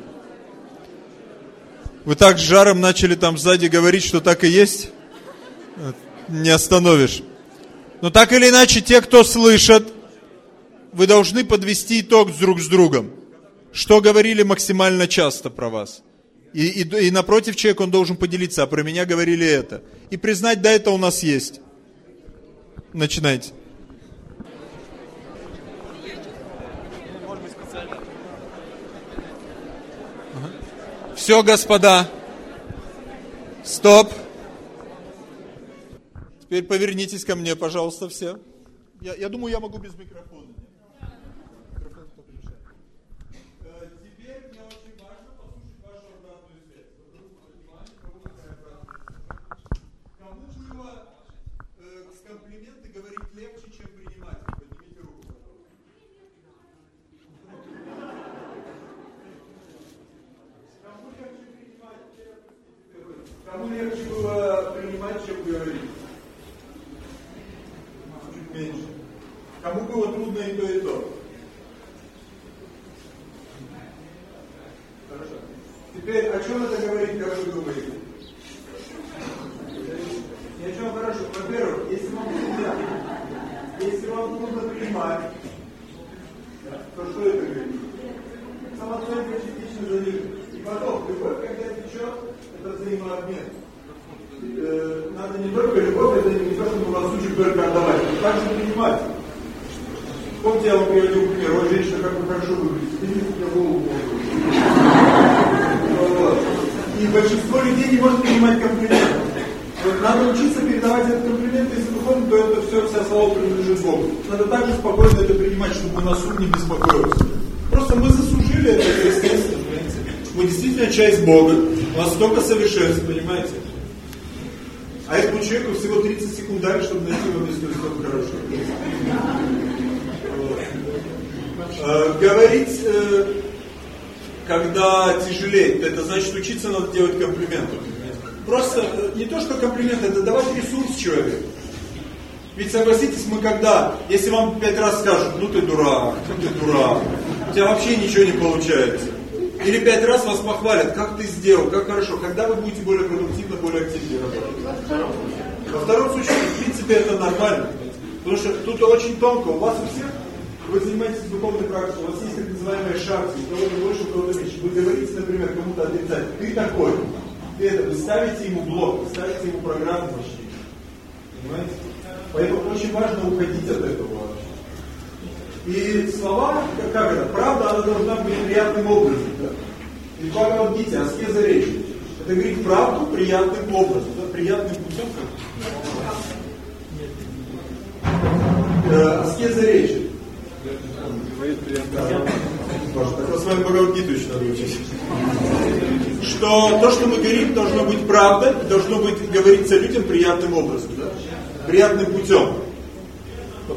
Вы так с жаром начали там сзади говорить, что так и есть. Не остановишь. Но так или иначе, те, кто слышат, вы должны подвести итог друг с другом. Что говорили максимально часто про вас. И, и, и напротив человека он должен поделиться, а про меня говорили это. И признать, да, это у нас есть. Начинайте. Все, господа. Стоп. Теперь повернитесь ко мне, пожалуйста, все. Я, я думаю, я могу без микрофона. Кому легче было принимать, чем говорить? Чуть меньше. Кому было трудно и то, и то? Хорошо. Теперь о чем это говорит, как вы думаете? И о чем хорошо? Во-первых, если вам трудно, если вам трудно принимать, то что это говорит? Самооценка частично зависит. И потом, любовь, когда течет, это взаимообмен. Э, надо не только любовь, это не то, чтобы вас учат только отдавать, но также принимать. Помните, я вам приводил пример, вот женщина, как вы хорошо выглядите, ты голову И большинство людей не может принимать комплименты. Вот надо учиться передавать этот комплимент, если духовно, то это все, вся слава принадлежит Богу. Надо также спокойно это принимать, чтобы у нас ум не беспокоился. Просто мы заслужили это, это естественно, понимаете? Мы действительно часть Бога. У нас столько совершенств, понимаете? А этому человеку всего 30 секунд дали, чтобы найти его место столько хорошо. Э, говорить, э, когда тяжелеет, это значит учиться надо делать комплименты. Просто э, не то, что комплимент, это давать ресурс человеку. Ведь согласитесь, мы когда, если вам пять раз скажут, ну ты дурак, ну ты дурак, у тебя вообще ничего не получается. Или пять раз вас похвалят, как ты сделал, как хорошо, когда вы будете более продуктивно, более активно работать. Во втором случае, в принципе, это нормально. Потому что тут очень тонко, у вас у всех, вы занимаетесь духовной практикой, у вас есть так называемые шахты, у кого-то больше, у кого-то меньше. Вы говорите, например, кому-то отрицать, ты такой, ты это, вы ставите ему блок, вы ставите ему программу почти. Понимаете? Поэтому очень важно уходить от этого. И слова, как это, правда, она должна быть приятным образом. Да? И в Бхагавадгите, аскеза речи. Это говорит правду приятным образом, да, приятным путем. Э, аскеза речи. Так с вами Бхагавадгиту еще надо учить. Что то, что мы говорим, должно быть правда, должно быть говориться людям приятным образом, да? приятным путем.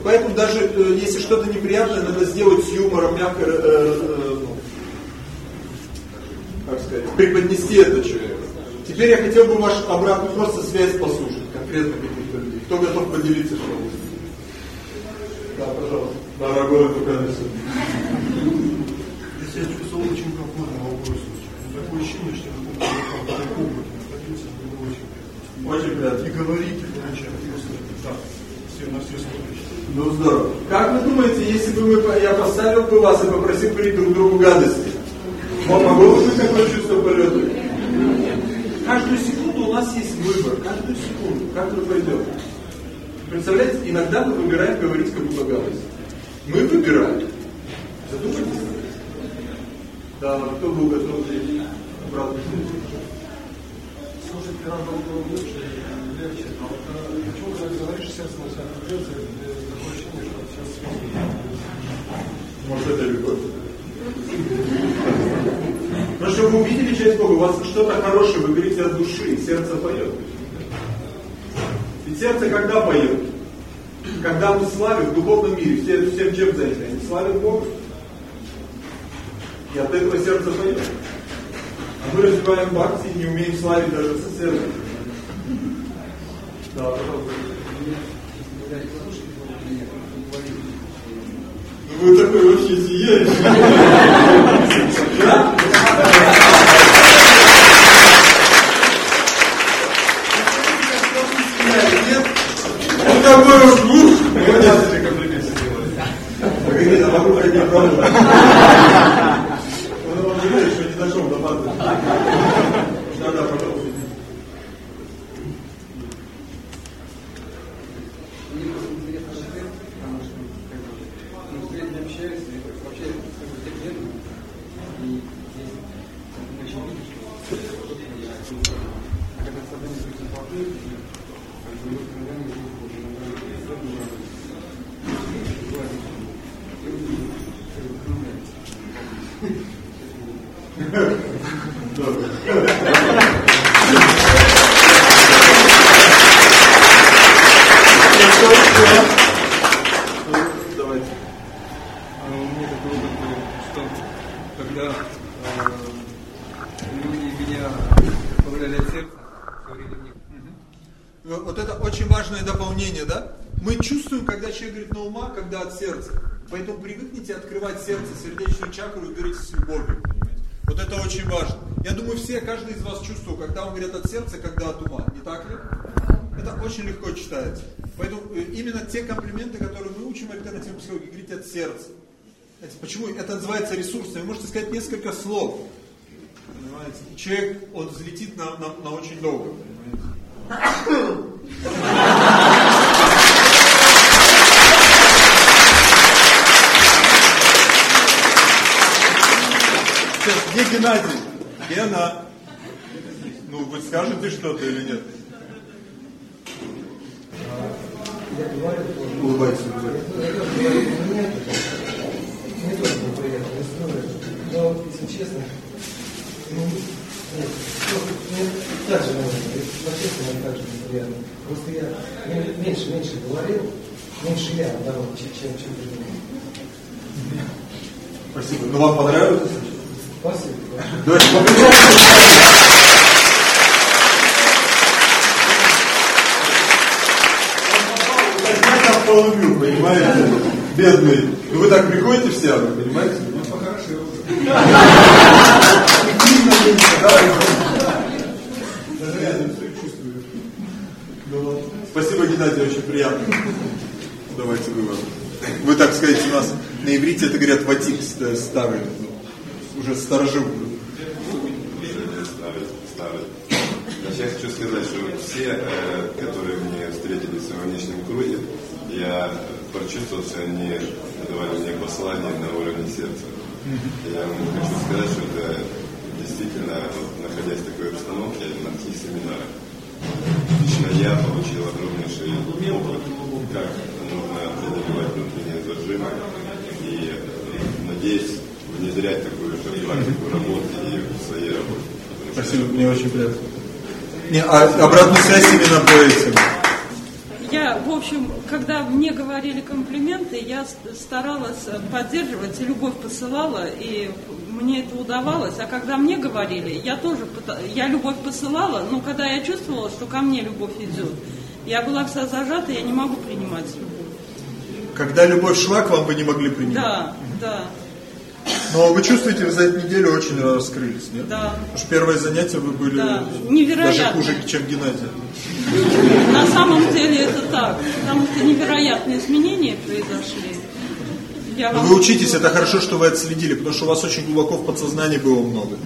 Поэтому даже э, если что-то неприятное, надо сделать с юмором, мягко, э, э, ну, как сказать, преподнести это человеку. Теперь я хотел бы вашу обратную просто связь послушать, конкретно каких-то людей. Кто готов поделиться что-нибудь? Да, пожалуйста. Дорогой Туканесу. Я себя чувствовал очень комфортно в вопросе. Такое ощущение, что я опыт находился, было очень Очень приятно. И говорить, и получать, и услышать. Да, все, на все смотришь. Ну здорово. Как вы думаете, если бы мы, я поставил бы вас и попросил говорить друг другу гадости, вам могло бы быть такое чувство полета? Каждую секунду у нас есть выбор. Каждую секунду. Как мы пойдем? Представляете, иногда мы выбираем говорить кому-то гадость. Мы выбираем. Задумайтесь. Да, кто был готов здесь? Обратно. Слушать гораздо лучше, легче. Вот почему, когда говоришь, сердце начинает кружиться, такое ощущение, что сейчас Может, это любовь. Но чтобы вы увидели часть Бога, у вас что-то хорошее, вы говорите от души, сердце поет. Ведь сердце когда поет? Когда мы славим в духовном мире, все, всем чем заняты? Они славят Бога. И от этого сердце поет. А мы развиваем бхакти и не умеем славить даже соседа. Да, пожалуйста. Вы такой вообще сияющий. Да? Нет? Ну такой уж муж. Молодец, тебе комплимент сделали. Погоди, а вокруг одни проблемы. Он вам не что не дошел до базы. Да, да, пожалуйста. Мне просто интересно ответ, потому что как бы, мы с людьми общались, и вообще как бы так нет. И здесь мы очень видим, что а когда создание каких-то плоды, как бы мы откровенно видим, что иногда Давайте. А у меня такой опыт был, что когда э, люди меня поправляли от сердца, Вот вот это очень важное дополнение, да? Мы чувствуем, когда человек говорит на ума, когда от сердца. Поэтому привыкните открывать сердце, сердечную чакру и говорить с любовью. Понимаете? Вот это очень важно. Я думаю, все, каждый из вас чувствовал, когда он говорит от сердца, когда от ума. Не так ли? Это очень легко читается. Поэтому э, именно те комплименты, которые мы учим альтернативной психологии, говорить от сердца. Почему? Это называется ресурсом. Вы можете сказать несколько слов. Понимаете? Человек, он взлетит на, на, на очень долго. Понимаете? Где Геннадий? Гена. Ну, вы скажете что-то или нет? Улыбайтесь. Не только неприятная история, но, если честно, ну, нет, мне так же, мне так же неприятно. Просто я ме- меньше, меньше говорил, меньше я наоборот, чем, чем, чем другие. Спасибо. Ну, вам понравилось? Спасибо. Там полюбил, понимаете? Бедный. Ну вы так приходите в себя, вы понимаете? Ну, похорошел все. Спасибо, Геннадий, очень приятно. Давайте вывод. Вы, так сказать, у нас на иврите это говорят ватик ст- старый, уже. Значит, я хочу сказать, что все, э, которые мне встретились в своем внешнем круге, я прочувствовал, что они давали мне послание на уровне сердца. Я вам хочу сказать, что это действительно, вот, находясь в такой обстановке, на таких семинарах, лично я получил огромнейший опыт, как нужно преодолевать внутренние зажимы. И э, надеюсь внедрять такую же практику работы и в своей работе. Спасибо, мне очень приятно. Не, а обратную связь именно по этим. Я, в общем, когда мне говорили комплименты, я старалась поддерживать, и любовь посылала, и мне это удавалось. А когда мне говорили, я тоже, я любовь посылала, но когда я чувствовала, что ко мне любовь идет, я была вся зажата, я не могу принимать любовь. Когда любовь шла к вам, вы не могли принимать. Да, да, Но вы чувствуете, вы за эту неделю очень раскрылись, нет? да. Потому что первое занятие вы были Да, даже хуже, чем Геннадий. На самом деле это так, потому что невероятные изменения произошли. Я вам вы учитесь, это хорошо, что вы отследили, потому что у вас очень глубоко в подсознании было много.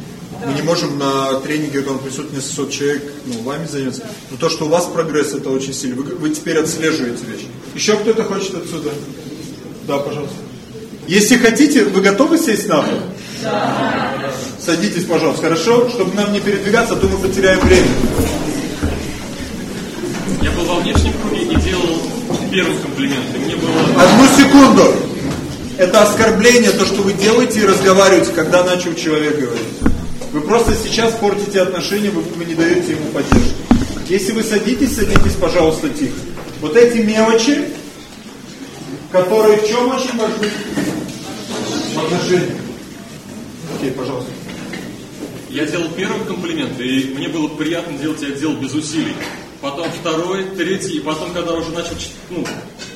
Мы не можем на тренинге, когда присутствует несколько человек, ну, вами заняться. Но то, что у вас прогресс, это очень сильно. Вы, вы теперь отслеживаете вещи. Еще кто-то хочет отсюда? Да, пожалуйста. Если хотите, вы готовы сесть на пол? Да. Садитесь, пожалуйста, хорошо? Чтобы нам не передвигаться, а то мы потеряем время. Я был во внешнем круге и делал первый комплимент. И мне было... Одну секунду. Это оскорбление, то, что вы делаете и разговариваете, когда начал человек говорить. Вы просто сейчас портите отношения, вы, вы не даете ему поддержки. Если вы садитесь, садитесь, пожалуйста, тихо. Вот эти мелочи, которые в чем очень важны? В отношениях. Окей, пожалуйста. Я делал первый комплимент, и мне было приятно делать, я делал без усилий. Потом второй, третий, и потом, когда уже начал, ну,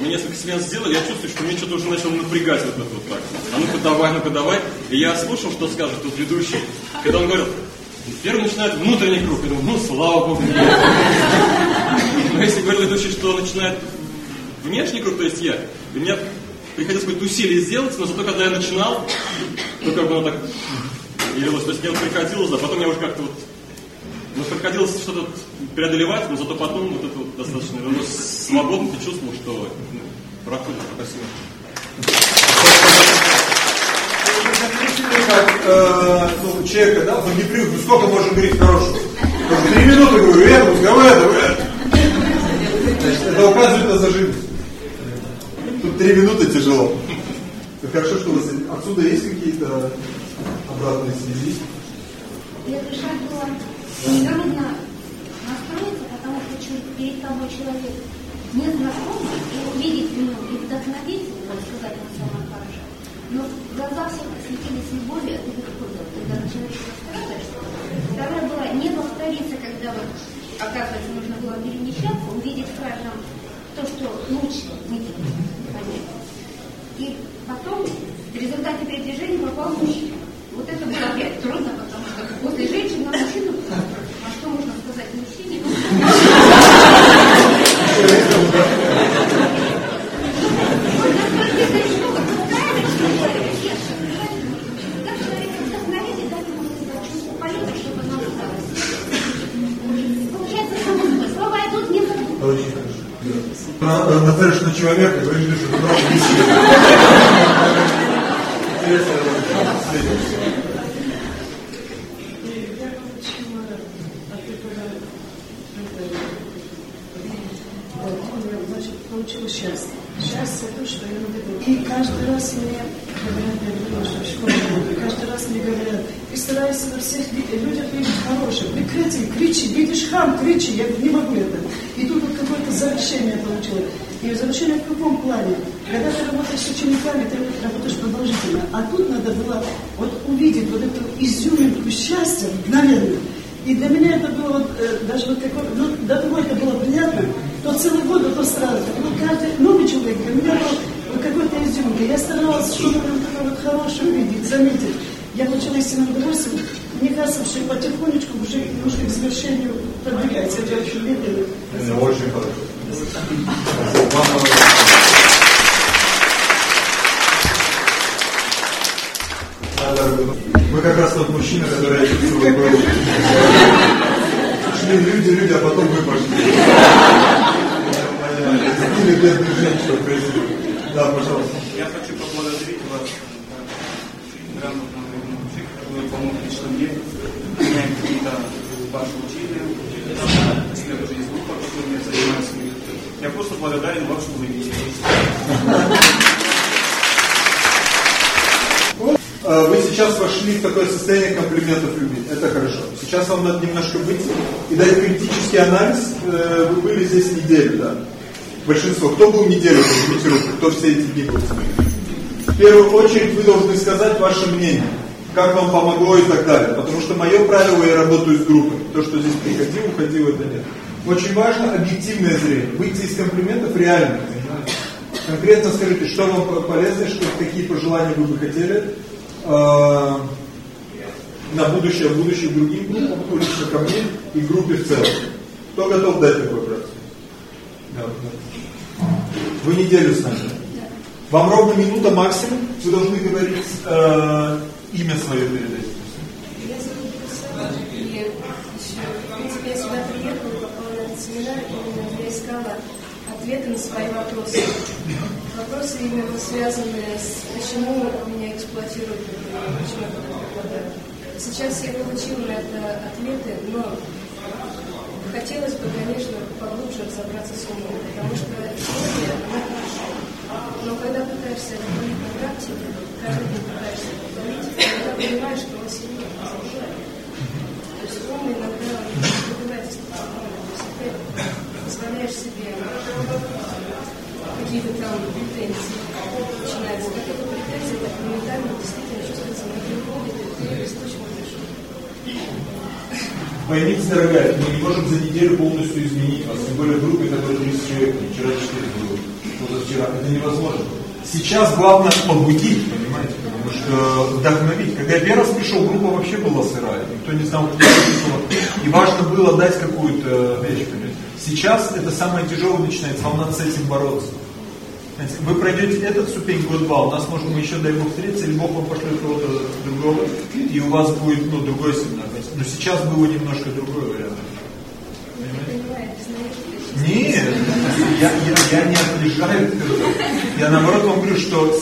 мы несколько смен сделали, я чувствую, что мне что-то уже начало напрягать вот это вот так. А ну-ка давай, ну-ка давай. И я слушал, что скажет тот ведущий. Когда он говорил, первый начинает внутренний круг, я думаю, ну, слава богу. Но если говорил ведущий, что начинает внешний круг, то есть я, и мне приходилось какое-то усилие сделать, но зато когда я начинал, то как бы оно так явилось. То есть мне вот приходилось, а потом я уже как-то вот ну, приходилось что-то преодолевать, но зато потом вот это вот достаточно ну, свободно ты чувствовал, что ну, проходит. Спасибо. как э, ну, человека, да, он не привык, ну сколько можно говорить хорошего? Три минуты говорю, это, разговаривай, это. Значит, это указывает на зажим. Тут три минуты тяжело. Хорошо, что у вас отсюда есть какие-то обратные связи? Первый шаг было трудно настроиться, потому что перед тобой человек не знакомый, и увидеть в нем и вдохновить, так сказать, он самое хорошо. Но глаза все светились любовью, а ты выходил, когда на человека настраиваешься. Второе было не повториться, когда вот оказывается, нужно было перемещаться, увидеть в каждом то, что лучше выделить. И потом в результате передвижения попал мужчина. Вот это было опять трудно, потому что после женщины на мужчину, а что можно сказать мужчине? Yeah. И завершение в каком плане? Когда ты работаешь с учениками, ты работаешь продолжительно. А тут надо было вот увидеть вот эту изюминку счастья мгновенно. И для меня это было вот, э, даже вот какой ну, до того это было приятно, то целый год, а то сразу. Ну, каждый новый человек для меня был вот какой-то изюминка. Я старалась что-то вот такое вот хорошее увидеть, заметить. Я получила истинное удовольствие. Мне кажется, что потихонечку уже немножко к завершению продвигается. Это очень медленно. Очень хорошо. Мы как раз тот мужчина, который описывал говорил. Шли люди, люди, а потом вы пошли. Или бедные женщины произвели. Да, пожалуйста. Я хочу поблагодарить вас, очень грамотного человека, который помог лично мне принять какие-то ваши учения, следует из группа, которыми я занимаюсь. Я просто благодарен вам, что вы есть. Э, Вы сейчас вошли в такое состояние комплиментов любить. Это хорошо. Сейчас вам надо немножко быть и дать критический анализ. Э, Вы были здесь неделю, да? Большинство. Кто был неделю, поднимите руку. Кто все эти дни был? В первую очередь вы должны сказать ваше мнение. Как вам помогло и так далее. Потому что мое правило, я работаю с группой. То, что здесь приходил, уходил, это нет. Очень важно объективное зрение. Выйти из комплиментов реально. Конкретно скажите, что вам полезно, что, какие пожелания вы бы хотели э, на будущее, в будущее другим группам, ну, лично ко мне и группе в целом. Кто готов дать такой да. Вы неделю с нами? Вам ровно минута максимум. Вы должны говорить э, имя свое перед этим. Я зовут Руслана, и в принципе, я сюда приехала, попала на этот семинар, именно я искала ответы на свои вопросы. Вопросы именно связанные с почему меня эксплуатируют, например, почему я попадаю. Сейчас я получила на это ответы, но хотелось бы, конечно, поглубже разобраться с умом, потому что теория, она хорошо. Но когда пытаешься это повторить на практике, каждый день пытаешься это повторить, тогда понимаешь, что он сильнее заблуждает. То есть ум иногда есть ты позволяешь себе какие-то там претензии. Начинается какая-то претензия, так моментально действительно чувствуется на приходит, и ты дышишь. Поймите, дорогая, мы не можем за неделю полностью изменить вас. Тем более в группе, которая 30 человек, вчера 4 было, позавчера. Это невозможно. Сейчас главное побудить, понимаете, потому что вдохновить. Когда я первый раз пришел, группа вообще была сырая. Никто не знал, кто это И важно было дать какую-то вещь, понимаете. Сейчас это самое тяжелое начинается, вам надо с этим бороться. Вы пройдете этот ступень год-два, у нас, может, мы еще, дай Бог, встретиться, или Бог вам пошлет кого-то другого, и у вас будет, ну, другой семинар. Но сейчас было немножко другой вариант. Нет, я, я, я не отлежаю. Я наоборот вам говорю, что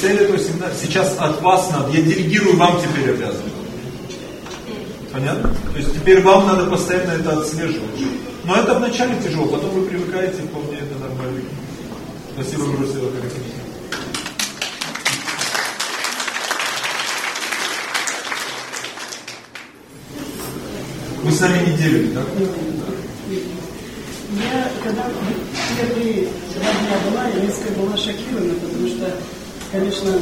цель этого семинара сейчас от вас надо, я делегирую вам теперь обязанность. Понятно? То есть теперь вам надо постоянно это отслеживать. Но это вначале тяжело, потом вы привыкаете, вполне. Спасибо, Грусила, Вы с нами неделю, да? Я, когда первые два дня была, я несколько была шокирована, потому что, конечно,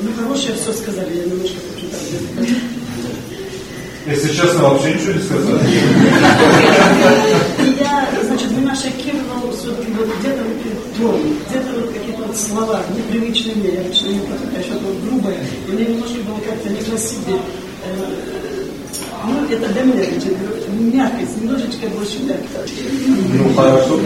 ну, хорошее все сказали, я немножко хочу так Если честно, вообще ничего не сказал. Я, значит, меня шокировал все-таки вот где-то вот тон, где-то вот какие-то вот слова непривычные мне, я обычно не против, что-то вот грубое, и мне немножко было как-то не по себе. Э, Ну, это для меня, мягкость, немножечко больше мягкость. Ну, хорошо.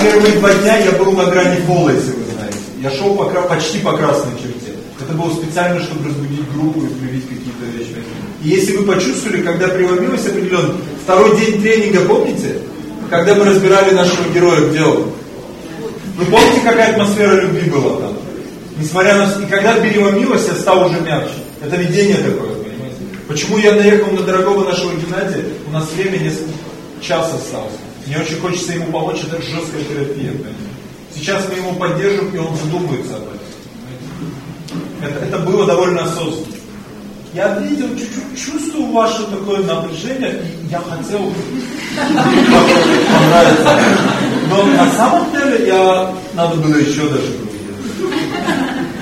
Первые два дня я был на грани пола, если вы знаете. Я шел по, кра- почти по красной черте. Это было специально, чтобы разбудить группу и привить какие-то вещи. И если вы почувствовали, когда преломилось определенно, второй день тренинга, помните? Когда мы разбирали нашего героя, где он? Вы помните, какая атмосфера любви была там? Несмотря на... И когда переломилось, я стал уже мягче. Это видение такое, понимаете? Почему я наехал на дорогого нашего Геннадия? У нас время несколько час осталось. Мне очень хочется ему помочь, это жесткая терапия. понимаете? Сейчас мы его поддержим, и он задумается об этом. Это, это было довольно осознанно. Я видел, чуть-чуть чувствую ваше такое напряжение, и я хотел понравиться. Но на самом деле я надо было еще даже.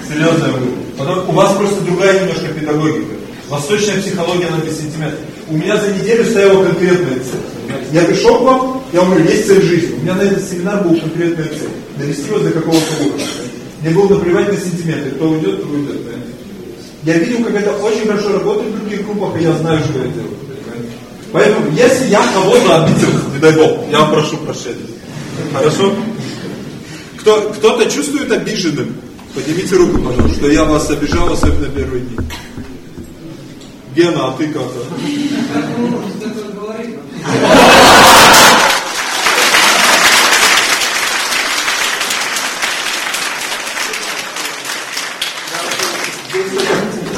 Серьезно говорю. Потому- у вас просто другая немножко педагогика. Восточная психология, она без сантиметров. У меня за неделю стояла конкретная цель. Я пришел к вам, я говорю, есть цель жизни. У меня на этот семинар был конкретная цель. Довести вас до какого-то уровня. Мне было наплевать на сантиметры. Кто уйдет, кто уйдет. понимаете? Я видел, как это очень хорошо работает в других группах, и я знаю, что я делаю. Поэтому, если я кого-то обидел, не дай Бог, я вам прошу прощения. Хорошо? Кто, кто-то чувствует обиженным? Поднимите руку, пожалуйста, что я вас обижал, особенно первый день. Гена, а ты как?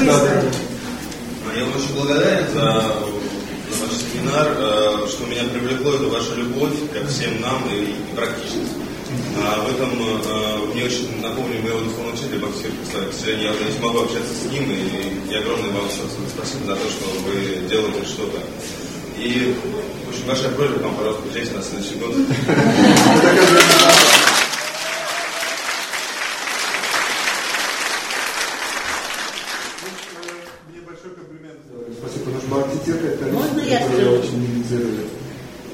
Да, да. Я вам очень благодарен за, за ваш семинар, э, что меня привлекло, это ваша любовь ко всем нам и, и практичность. А в этом э, мне очень напомнил моего духовного учителя Максима Сожалению, я уже не смогу общаться с ним, и, и огромное вам спасибо за то, что вы делаете что-то. И очень большая просьба к вам, пожалуйста, приезжайте на следующий год. Спасибо, потому что архитектор это Можно личность, я которую я скажу? очень инициирую.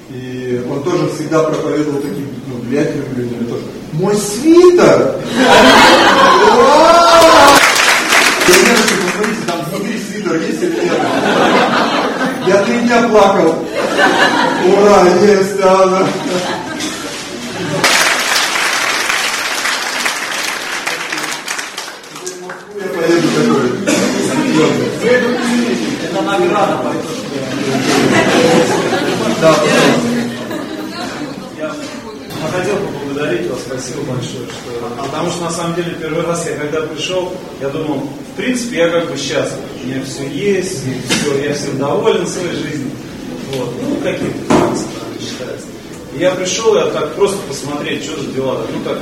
И он тоже всегда проповедовал таким ну, влиятельным людям. тоже. Мой свитер! Ура! Я не знаю, что посмотрите, там внутри свитер есть или нет. Я три дня плакал. Ура, есть, да, да. Я поеду такой. Это награда, Да, Я хотел поблагодарить вас, спасибо большое, что... Потому что на самом деле первый раз я когда пришел, я думал, в принципе, я как бы счастлив. У меня все есть, и все, я всем доволен своей жизнью. Вот. Ну, какие-то нюансы, наверное, считается. И я пришел, я так просто посмотреть, что за дела. Ну, как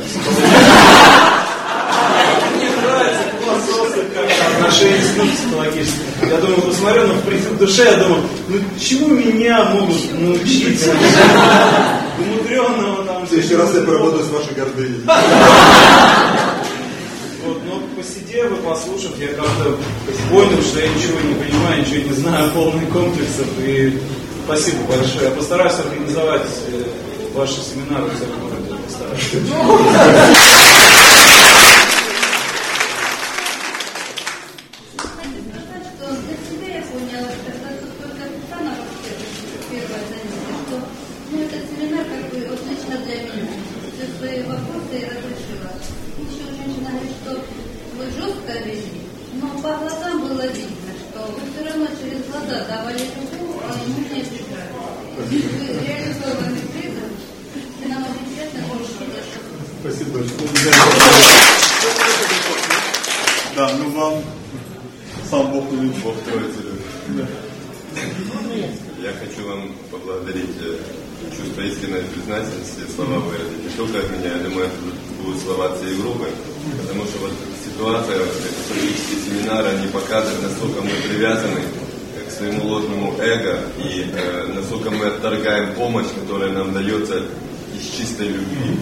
Мне нравится философия, как отношения с людьми психологические. Я думаю, посмотрю, но принципе, в душе я думаю, ну чему меня могут научить? Умудренного там. В следующий раз я поработаю с вашей гордыней. Вот, но посидев и послушав, я как-то понял, что я ничего не понимаю, ничего не знаю, полный комплексов. И спасибо большое. Я постараюсь организовать э, ваши семинары в городе. Постараюсь. что для себя я поняла, когда тут только Светлана вообще первое занятие, что ну, этот семинар как бы вот лично для меня. Все свои вопросы я разрешила. Еще женщина говорит, что вы жестко вели, но по глазам было видно, что вы все равно через не нам Спасибо большое. Да, ну вам сам Бог любит, Бог Троица любит. Я хочу вам поблагодарить э, чувство истинной признательности, слова выразить. Не только от меня, я думаю, это будут слова всей группы. Потому что вот ситуация, вот семинары, они показывают, насколько мы привязаны своему ложному эго и э, насколько мы отторгаем помощь, которая нам дается из чистой любви.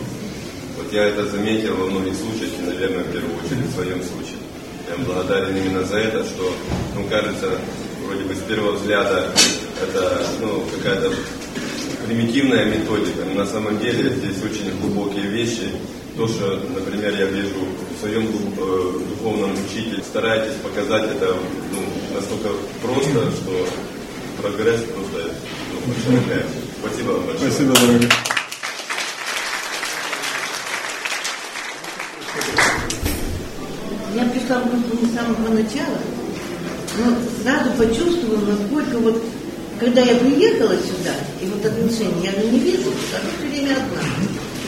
Вот я это заметил во многих случаях, и, наверное, в первую очередь в своем случае. Я благодарен именно за это, что, ну, кажется, вроде бы с первого взгляда это, ну, какая-то примитивная методика, но на самом деле здесь очень глубокие вещи. То, что, например, я вижу в своем э, духовном учителе, старайтесь показать это ну, настолько просто, что прогресс просто. Спасибо вам большое. Спасибо, дорогой. Я пришла в группу не с самого начала, но сразу почувствовала, насколько вот, когда я приехала сюда, и вот отношения, я же не вижу, а все время одна.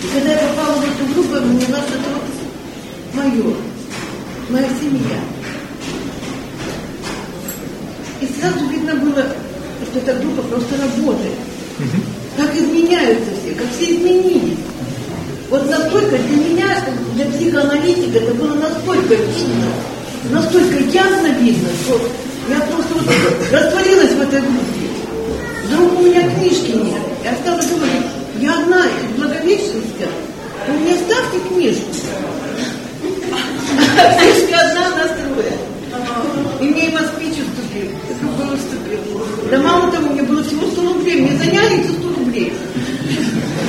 И когда я попала в эту группу, я поняла, что это вот мое, моя семья. И сразу видно было, что эта группа просто работает. Как изменяются все, как все изменились. Вот настолько для меня, для психоаналитика, это было настолько видно, настолько ясно видно, что я просто вот растворилась в этой группе. Вдруг у меня книжки нет. Я стала думать, я одна из Благовещенска, вы мне ставьте книжку. Книжка одна, нас трое. И мне и и другой уступил. Да мало того, мне было всего 100 рублей, мне заняли эти 100 рублей.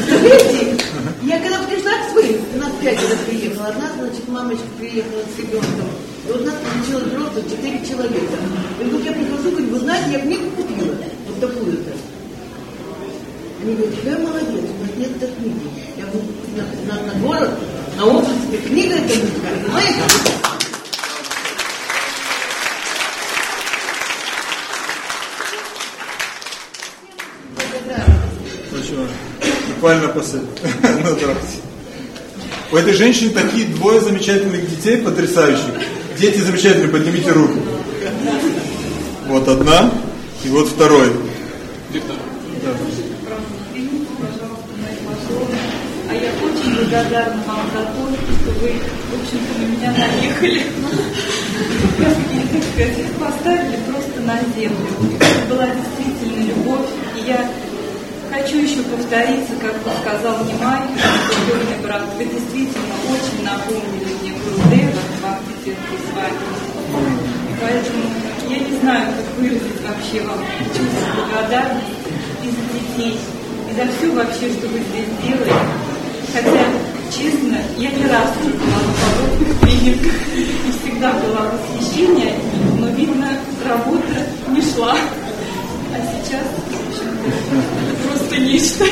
Представляете? Я когда пришла к своим, у нас пятеро приехала, одна, значит, мамочка приехала с ребенком, и вот нас получилось взрослых четыре человека. И вдруг я прихожу, говорю, вы знаете, я книгу купила, вот такую-то. Они говорят, какая молодец, у нас нет этой книги. Я говорю, на, на, на город, на область, книга это будет, понимаете? Очень важно. Буквально после. Ну, здравствуйте. У этой женщины такие двое замечательных детей, потрясающих. Дети замечательные, поднимите руку. Вот одна, и вот второй. Да. А я очень благодарна вам за то, что вы, в общем-то, на меня наехали. Как сказать, поставили просто на землю. Это была действительно любовь. И я хочу еще повториться, как сказал Немай, сегодня брат, вы действительно очень напомнили мне Гурудева в Бхакти с вами. Поэтому я не знаю, как выразить вообще вам чувство благодарности и за детей, и за все вообще, что вы здесь делаете. Хотя, честно, я не раз была на подобных тренингах, и всегда было восхищение, но, видно, работа не шла. А сейчас, в просто нечто.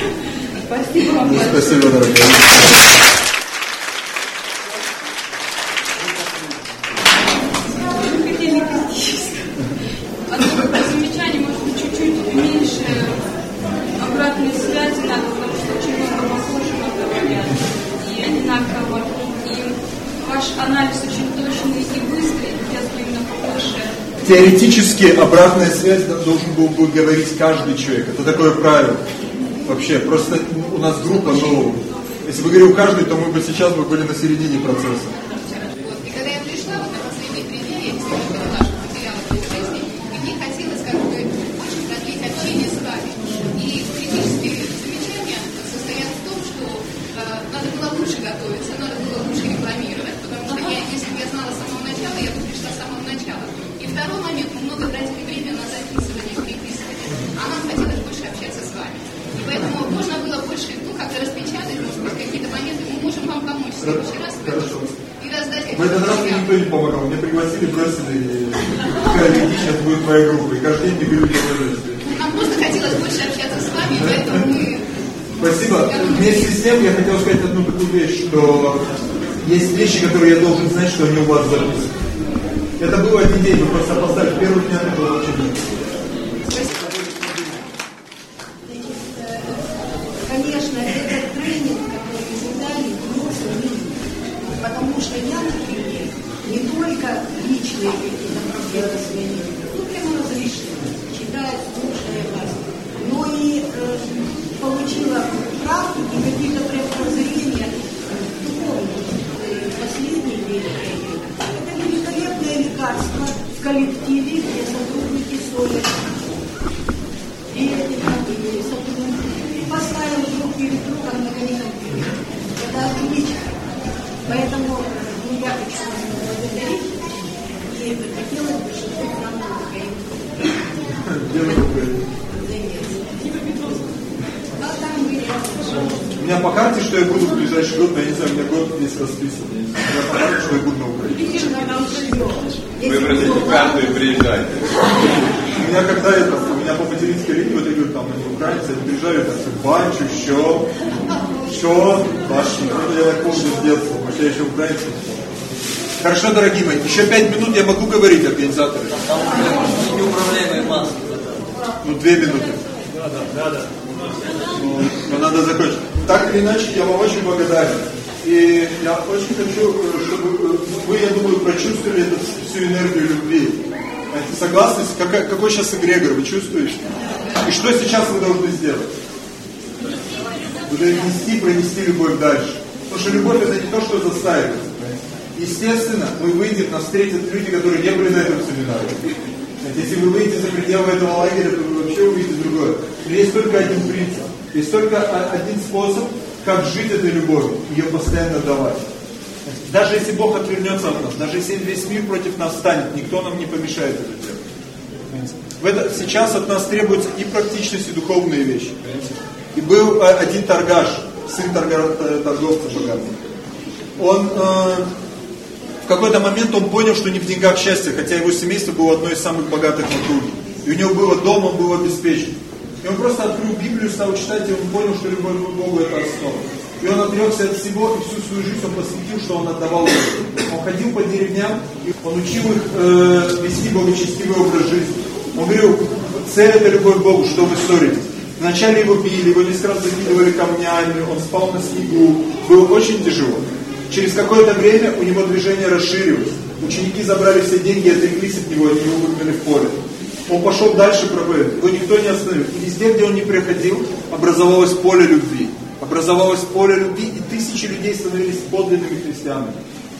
Спасибо вам большое. Спасибо, дорогая. Хотели критическое. Одно замечание, может быть, чуть-чуть меньше обратной связи надо, потому что очень много похожего говорят. И одинаково. И ваш анализ очень точный и быстрый. Хотелось бы именно побольше Теоретически обратная связь должен был бы говорить каждый человек. Это такое правило. Вообще, просто у нас группа, но если бы говорил каждый, то мы бы сейчас бы были на середине процесса. Приезжают, так, бачу, що, що, башни. Это я помню с детства, потому что я еще украинец. Хорошо, дорогие мои, еще пять минут я могу говорить, организаторы. Неуправляемые массы. Ну, две минуты. Да, да, да. Но надо закончить. Так или иначе, я вам очень благодарен. И я очень хочу, чтобы вы, я думаю, прочувствовали эту всю энергию любви. Согласны? Какой сейчас эгрегор, вы чувствуете? И что сейчас вы должны сделать? Должны нести, пронести любовь дальше. Потому что любовь это не то, что заставит. Естественно, мы выйдем, нас встретят люди, которые не были на этом семинаре. Если вы выйдете за пределы этого лагеря, то вы вообще увидите другое. Но есть только один принцип. Есть только один способ, как жить этой любовью, ее постоянно давать. Даже если Бог отвернется от нас, даже если весь мир против нас станет, никто нам не помешает это делать. В это, сейчас от нас требуется и практичность, и духовные вещи. Понимаете? И был э, один торгаш, сын э, торговца богатого. Он э, в какой-то момент он понял, что не в деньгах счастье, хотя его семейство было одно из самых богатых в округе. И у него было дом, он был обеспечен. И он просто открыл Библию, стал читать, и он понял, что любовь к Богу это основа. И он отрекся от всего, и всю свою жизнь он посвятил, что он отдавал Богу. Он ходил по деревням, и он учил их э, вести благочестивый образ жизни. Говорил, цель это любовь к Богу, что вы ссоритесь. Вначале его били, его несколько раз закидывали камнями, он спал на снегу. Было очень тяжело. Через какое-то время у него движение расширилось. Ученики забрали все деньги, отреклись от него, они его выгнали в поле. Он пошел дальше проповедовать, его никто не остановил. И везде, где он не приходил, образовалось поле любви. Образовалось поле любви, и тысячи людей становились подлинными христианами.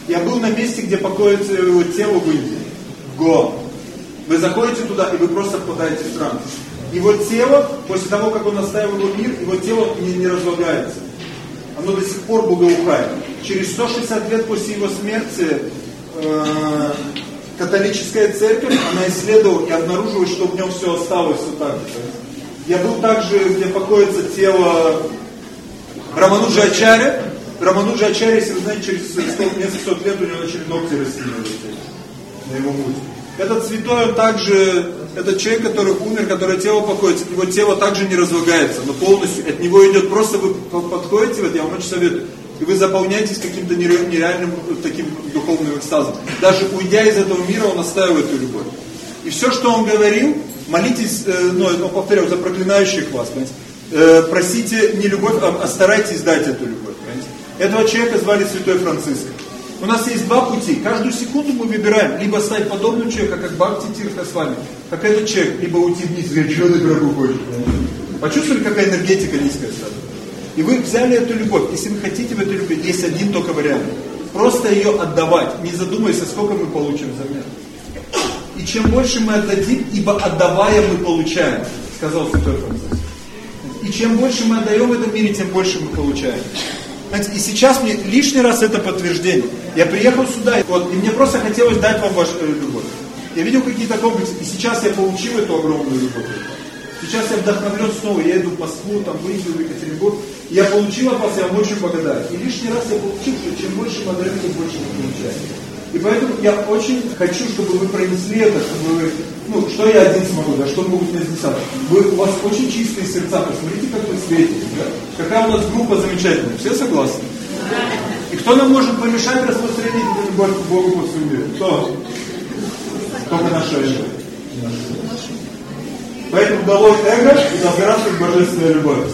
Я был на месте, где покоится его тело в Индии, в Гоа. Вы заходите туда, и вы просто впадаете в транс. Его тело, после того, как он оставил его мир, его тело не, не разлагается. Оно до сих пор благоухает. Через 160 лет после его смерти э, католическая церковь, она исследовала и обнаружила, что в нем все осталось все так. Я был также, где покоится тело Рамануджа Ачаря. Рамануджа Ачаря, если вы знаете, через сколько- несколько сот лет у него начали ногти расти на его муте. Этот святой, он также, этот человек, который умер, которое тело покоится, его тело также не разлагается, но полностью, от него идет, просто вы по- подходите, вот я вам очень советую, и вы заполняетесь каким-то нере- нереальным э, таким духовным экстазом. Даже уйдя из этого мира, он оставил эту любовь. И все, что он говорил, молитесь, э, ну, я повторяю, за проклинающих вас, понимаете? Э, просите не любовь, а, а старайтесь дать эту любовь, понимаете? Этого человека звали Святой Франциск. У нас есть два пути. Каждую секунду мы выбираем, либо стать подобным человеком, как Бхакти Тирха с вами, как этот человек, либо уйти вниз и что ты врагу хочешь. Почувствовали, какая энергетика низкая стала? И вы взяли эту любовь. Если вы хотите в эту любовь, есть один только вариант. Просто ее отдавать, не задумываясь, сколько мы получим взамен. И чем больше мы отдадим, ибо отдавая мы получаем, сказал Святой Франциск. И чем больше мы отдаем в этом мире, тем больше мы получаем. И сейчас мне лишний раз это подтверждение. Я приехал сюда, вот, и мне просто хотелось дать вам вашу э, любовь. Я видел какие-то комплексы, и сейчас я получил эту огромную любовь. Сейчас я вдохновлен снова, я иду в Москву, там, в Индию, в Екатеринбург. И я получил от вас, я вам очень благодарен. И лишний раз я получил, что чем больше отдаем, тем больше мы получаем. И поэтому я очень хочу, чтобы вы пронесли это, чтобы вы, ну, что я один смогу, да, что могут мне здесь Вы, у вас очень чистые сердца, посмотрите, как вы светите, да? Какая у нас группа замечательная, все согласны? И кто нам может помешать распространить любовь к Богу по всему миру? Кто? Только наша эго. Поэтому долой эго и да здравствует божественная любовь.